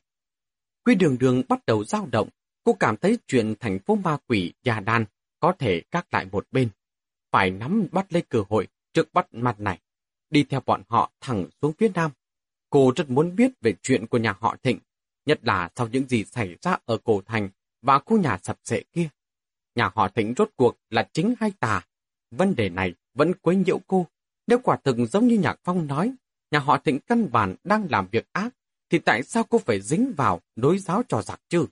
A: Quy đường đường bắt đầu dao động, cô cảm thấy chuyện thành phố ma quỷ Già Đan có thể các lại một bên phải nắm bắt lấy cơ hội trước bắt mặt này, đi theo bọn họ thẳng xuống phía nam. Cô rất muốn biết về chuyện của nhà họ Thịnh, nhất là sau những gì xảy ra ở cổ thành và khu nhà sập sệ kia. Nhà họ Thịnh rốt cuộc là chính hay tà? Vấn đề này vẫn quấy nhiễu cô. Nếu quả thực giống như Nhạc Phong nói, nhà họ Thịnh căn bản đang làm việc ác, thì tại sao cô phải dính vào đối giáo trò giặc chứ?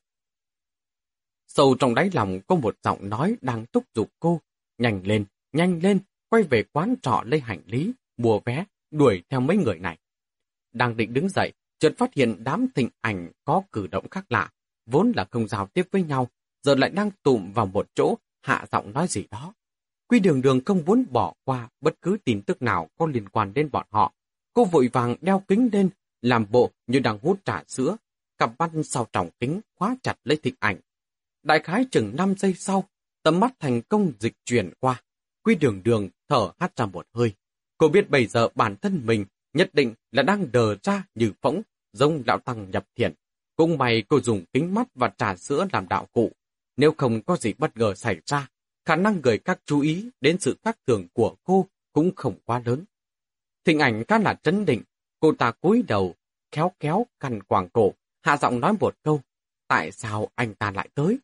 A: Sâu trong đáy lòng có một giọng nói đang thúc giục cô, nhanh lên, nhanh lên, quay về quán trọ lấy hành lý, mua vé, đuổi theo mấy người này. Đang định đứng dậy, chợt phát hiện đám thịnh ảnh có cử động khác lạ, vốn là không giao tiếp với nhau, giờ lại đang tụm vào một chỗ, hạ giọng nói gì đó. Quy đường đường không muốn bỏ qua bất cứ tin tức nào có liên quan đến bọn họ. Cô vội vàng đeo kính lên, làm bộ như đang hút trà sữa, cặp mắt sau tròng kính khóa chặt lấy thịnh ảnh. Đại khái chừng 5 giây sau, tầm mắt thành công dịch chuyển qua, Quy đường đường thở hắt ra một hơi. Cô biết bây giờ bản thân mình nhất định là đang đờ ra như phỗng, giống lão tăng nhập thiện. Cũng may cô dùng kính mắt và trà sữa làm đạo cụ. Nếu không có gì bất ngờ xảy ra, khả năng người các chú ý đến sự khác thường của cô cũng không quá lớn. Thình ảnh khá là trấn định, cô ta cúi đầu, khéo kéo cằn quàng cổ, hạ giọng nói một câu, tại sao anh ta lại tới?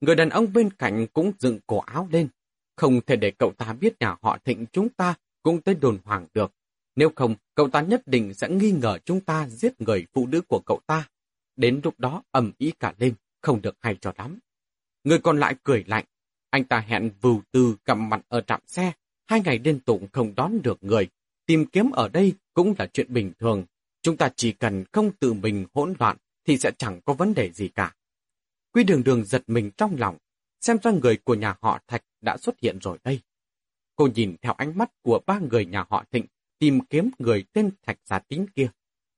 A: Người đàn ông bên cạnh cũng dựng cổ áo lên, không thể để cậu ta biết nhà họ thịnh chúng ta cũng tới đồn hoàng được. Nếu không, cậu ta nhất định sẽ nghi ngờ chúng ta giết người phụ nữ của cậu ta. Đến lúc đó ầm ý cả lên, không được hay cho lắm. Người còn lại cười lạnh. Anh ta hẹn vưu tư gặp mặt ở trạm xe. Hai ngày liên tục không đón được người. Tìm kiếm ở đây cũng là chuyện bình thường. Chúng ta chỉ cần không tự mình hỗn loạn thì sẽ chẳng có vấn đề gì cả. Quy đường đường giật mình trong lòng, xem ra người của nhà họ Thạch đã xuất hiện rồi đây. Cô nhìn theo ánh mắt của ba người nhà họ Thịnh, tìm kiếm người tên Thạch Gia Tính kia.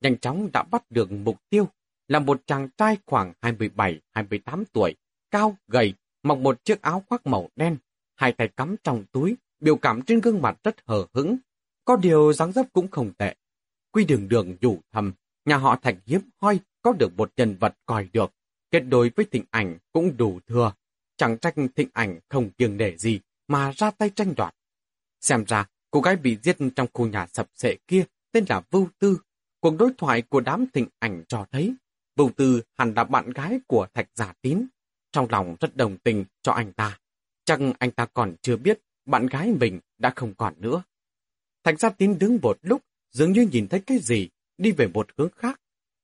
A: Nhanh chóng đã bắt được mục tiêu, là một chàng trai khoảng 27-28 tuổi, cao, gầy, mặc một chiếc áo khoác màu đen, hai tay cắm trong túi, biểu cảm trên gương mặt rất hờ hững, có điều dáng dấp cũng không tệ. Quy đường đường dù thầm, nhà họ Thạch hiếm hoi có được một nhân vật coi được, kết đối với thịnh ảnh cũng đủ thừa. Chẳng trách thịnh ảnh không kiêng nể gì mà ra tay tranh đoạt. Xem ra, cô gái bị giết trong khu nhà sập sệ kia tên là Vưu Tư. Cuộc đối thoại của đám thịnh ảnh cho thấy, Vưu Tư hẳn là bạn gái của Thạch Giả Tín. Trong lòng rất đồng tình cho anh ta. Chẳng anh ta còn chưa biết bạn gái mình đã không còn nữa. Thạch ra Tín đứng một lúc, dường như nhìn thấy cái gì, đi về một hướng khác.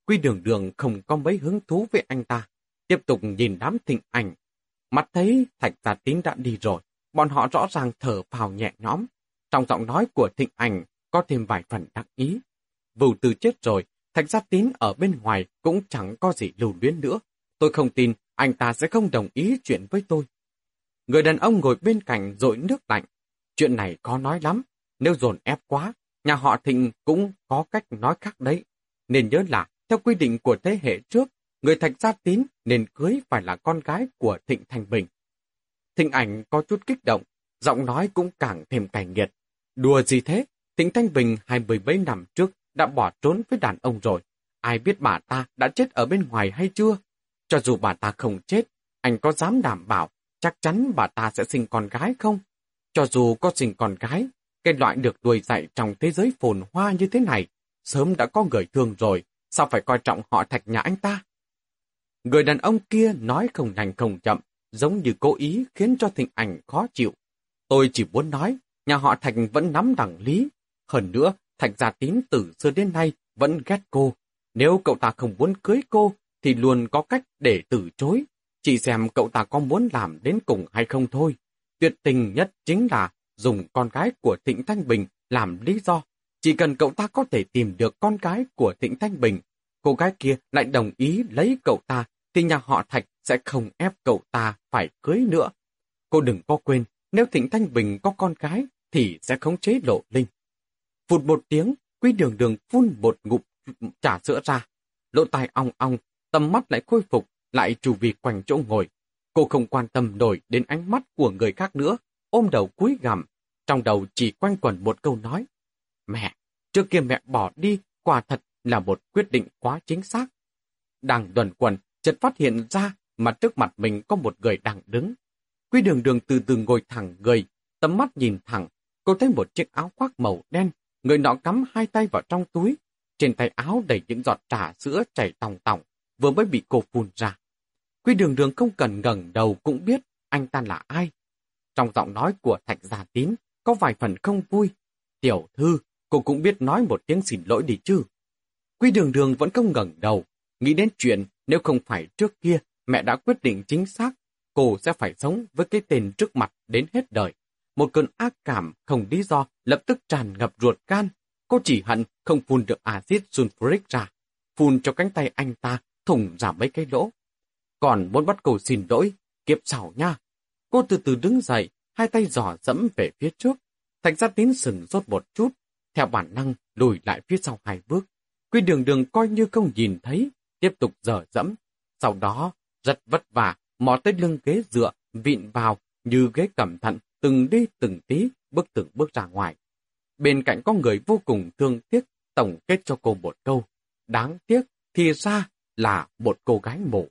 A: Quy đường đường không có mấy hứng thú với anh ta, tiếp tục nhìn đám thịnh ảnh. Mắt thấy Thạch Gia Tín đã đi rồi, bọn họ rõ ràng thở phào nhẹ nhõm. Trong giọng nói của thịnh ảnh có thêm vài phần đắc ý. Vù từ chết rồi, Thạch Gia Tín ở bên ngoài cũng chẳng có gì lưu luyến nữa. Tôi không tin anh ta sẽ không đồng ý chuyện với tôi. Người đàn ông ngồi bên cạnh rội nước lạnh. Chuyện này khó nói lắm, nếu dồn ép quá, nhà họ Thịnh cũng có cách nói khác đấy. Nên nhớ là, theo quy định của thế hệ trước, người Thạch Gia Tín nên cưới phải là con gái của Thịnh Thành Bình. Thịnh ảnh có chút kích động, giọng nói cũng càng thêm cảnh nghiệt. Đùa gì thế? Thịnh Thanh Bình hai mươi mấy năm trước đã bỏ trốn với đàn ông rồi. Ai biết bà ta đã chết ở bên ngoài hay chưa? Cho dù bà ta không chết, anh có dám đảm bảo chắc chắn bà ta sẽ sinh con gái không? Cho dù có sinh con gái, cái loại được nuôi dạy trong thế giới phồn hoa như thế này, sớm đã có người thương rồi, sao phải coi trọng họ thạch nhà anh ta? Người đàn ông kia nói không nhanh không chậm, giống như cố ý khiến cho thịnh ảnh khó chịu. Tôi chỉ muốn nói, nhà họ Thạch vẫn nắm đẳng lý. Hơn nữa, Thạch Gia Tín từ xưa đến nay vẫn ghét cô. Nếu cậu ta không muốn cưới cô, thì luôn có cách để từ chối. Chỉ xem cậu ta có muốn làm đến cùng hay không thôi. Tuyệt tình nhất chính là dùng con gái của Thịnh Thanh Bình làm lý do. Chỉ cần cậu ta có thể tìm được con gái của Thịnh Thanh Bình, cô gái kia lại đồng ý lấy cậu ta, thì nhà họ Thạch sẽ không ép cậu ta phải cưới nữa. Cô đừng có quên, nếu Thịnh Thanh Bình có con gái, thì sẽ khống chế lộ linh. Phụt một tiếng, quý đường đường phun một ngụm ừ, ừ, trả sữa ra. Lỗ tai ong ong, tầm mắt lại khôi phục, lại chủ vì quanh chỗ ngồi. Cô không quan tâm nổi đến ánh mắt của người khác nữa, ôm đầu cúi gằm. Trong đầu chỉ quanh quẩn một câu nói. Mẹ, trước kia mẹ bỏ đi, quả thật là một quyết định quá chính xác. Đang tuần quần, chợt phát hiện ra mà trước mặt mình có một người đang đứng. Quy đường đường từ từ ngồi thẳng người, tầm mắt nhìn thẳng, cô thấy một chiếc áo khoác màu đen, người nọ cắm hai tay vào trong túi. Trên tay áo đầy những giọt trà sữa chảy tòng tòng, vừa mới bị cô phun ra. Quy đường đường không cần ngẩng đầu cũng biết anh ta là ai. Trong giọng nói của Thạch Gia Tín có vài phần không vui. Tiểu thư, cô cũng biết nói một tiếng xin lỗi đi chứ. Quy đường đường vẫn không ngẩng đầu, nghĩ đến chuyện nếu không phải trước kia mẹ đã quyết định chính xác, cô sẽ phải sống với cái tên trước mặt đến hết đời. Một cơn ác cảm không lý do lập tức tràn ngập ruột gan. Cô chỉ hận không phun được axit sulfuric ra. Phun cho cánh tay anh ta thủng ra mấy cái lỗ. Còn muốn bắt cầu xin lỗi, kiếp sau nha. Cô từ từ đứng dậy, hai tay giỏ dẫm về phía trước. Thạch gia tín sừng rốt một chút, theo bản năng lùi lại phía sau hai bước. Quy đường đường coi như không nhìn thấy, tiếp tục dở dẫm. Sau đó, rất vất vả, mò tới lưng ghế dựa, vịn vào, như ghế cẩn thận, từng đi từng tí, bước từng bước ra ngoài. Bên cạnh có người vô cùng thương tiếc, tổng kết cho cô một câu. Đáng tiếc, thì ra là một cô gái mộ.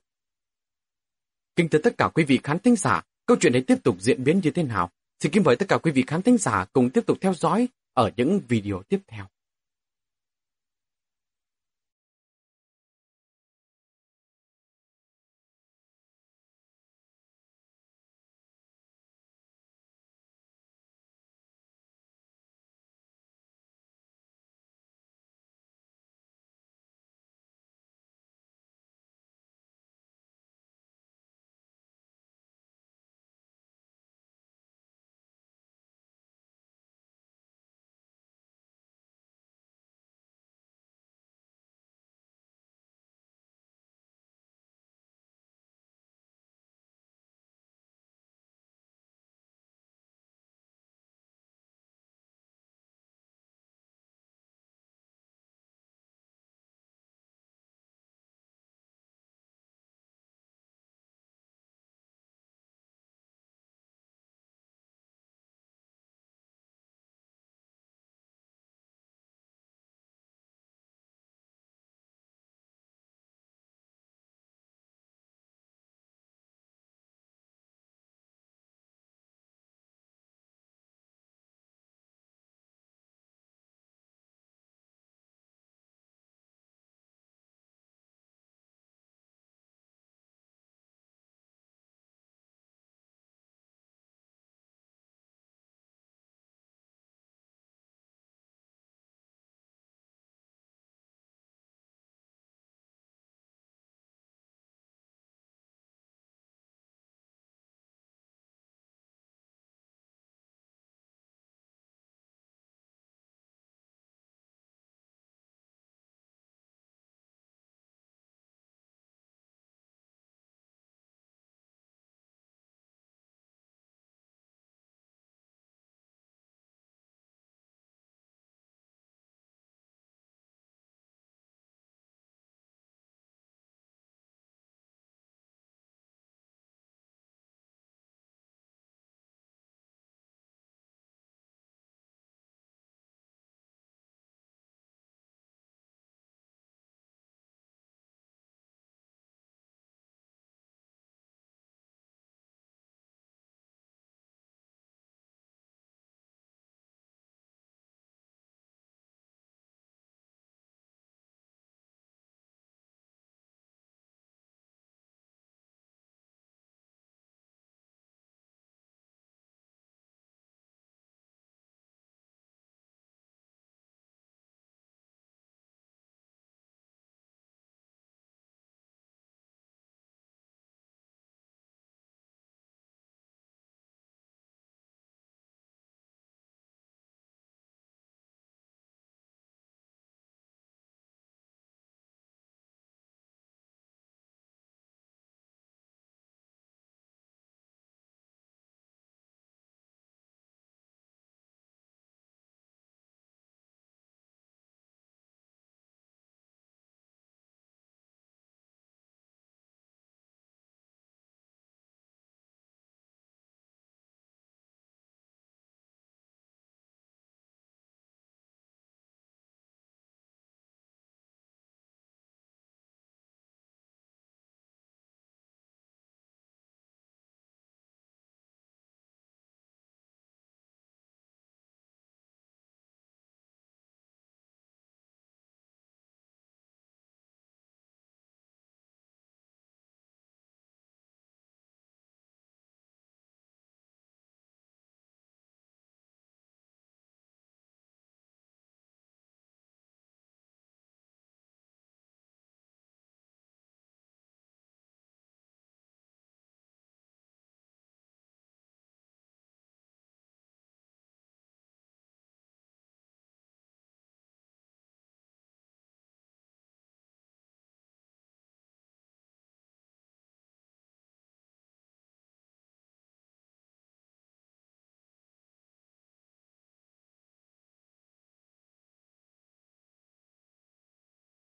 A: Kính thưa tất cả quý vị khán thính giả, câu chuyện này tiếp tục diễn biến như thế nào? Xin kính mời tất cả quý vị khán thính giả cùng tiếp tục theo dõi ở những video tiếp theo.